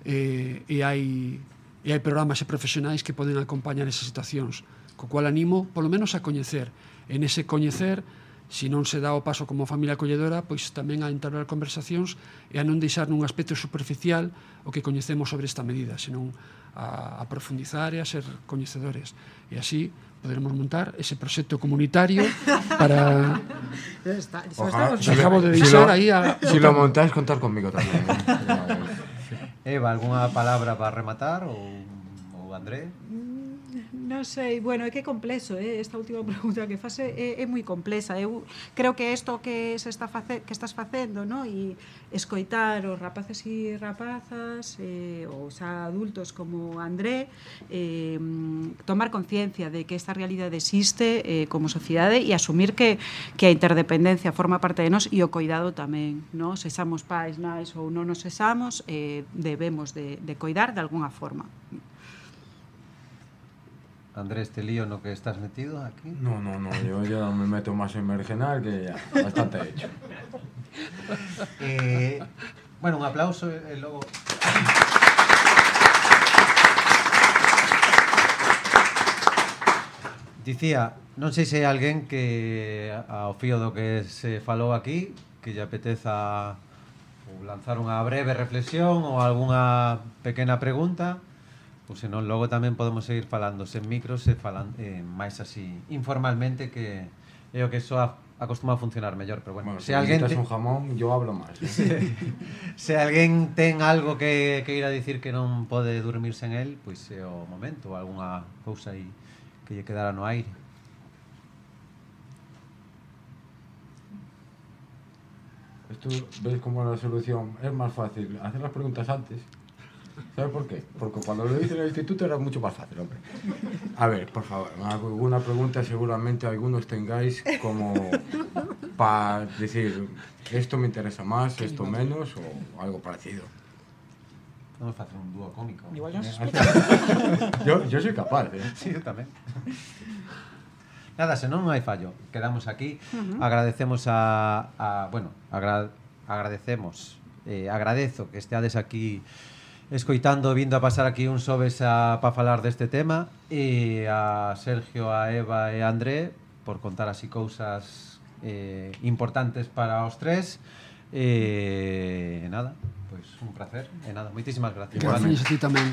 Speaker 6: eh, e hai e hai programas e profesionais que poden acompañar esas situacións, co cual animo polo menos a coñecer. En ese coñecer, se non se dá o paso como familia acolledora, pois tamén a entablar conversacións e a non deixar nun aspecto superficial o que coñecemos sobre esta medida, senón a, a profundizar e a ser coñecedores. E así poderemos montar ese proxecto comunitario para
Speaker 5: está,
Speaker 4: Ojalá,
Speaker 6: si acabo de deixar
Speaker 4: si
Speaker 6: aí a
Speaker 4: Si lo montáis contar conmigo tamén. <laughs>
Speaker 3: Eva, algunha palabra para rematar ou ou André?
Speaker 5: Non sei, bueno, é que complexo, eh? esta última <laughs> pregunta que fase é, é moi complexa. Eu creo que isto que se está face, que estás facendo, no? e escoitar os rapaces e rapazas, eh, os adultos como André, eh, tomar conciencia de que esta realidade existe eh, como sociedade e asumir que, que a interdependencia forma parte de nós e o coidado tamén, no? sexamos pais, nais ou non nos sexamos, eh, debemos de, de coidar de alguna forma.
Speaker 3: Andrés, este lío no que estás metido aquí?
Speaker 4: No, no, no, yo ya me meto más en mercenar que ya, bastante hecho. <laughs>
Speaker 3: eh, bueno, un aplauso e eh, logo... Dicía, non sei se hai alguén que ao fío do que se falou aquí que lle apeteza ou lanzar unha breve reflexión ou algunha pequena pregunta Pois senón logo tamén podemos seguir falando sen micros e falan, eh, máis así informalmente que é o que só acostuma a funcionar mellor, pero bueno,
Speaker 4: bueno
Speaker 3: se
Speaker 4: si
Speaker 3: alguén te...
Speaker 4: un jamón, yo hablo máis. ¿eh?
Speaker 3: se, <laughs> se alguén ten algo que que ir a dicir que non pode dormir sen el, pois é o momento, algunha cousa aí que lle quedara no aire.
Speaker 4: Esto ves como la solución es más fácil hacer las preguntas antes ¿Sabes por qué? Porque cuando lo hice en el instituto era mucho más fácil, hombre. A ver, por favor, alguna pregunta seguramente algunos tengáis como para decir, esto me interesa más, esto menos o algo parecido.
Speaker 3: Vamos a facer un dúo cómico.
Speaker 7: Igual <laughs>
Speaker 4: Yo, yo soy capaz, ¿eh?
Speaker 3: Sí, eu tamén. Nada, se non hai fallo. Quedamos aquí. Agradecemos a, a bueno, agra, agradecemos, eh, agradezo que esteades aquí escoitando vindo a pasar aquí un sobes a, para falar deste tema e a Sergio, a Eva e a André por contar así cousas eh, importantes para os tres e eh, nada, pois pues, un placer e nada, moitísimas gracias.
Speaker 6: Gracias a ti tamén.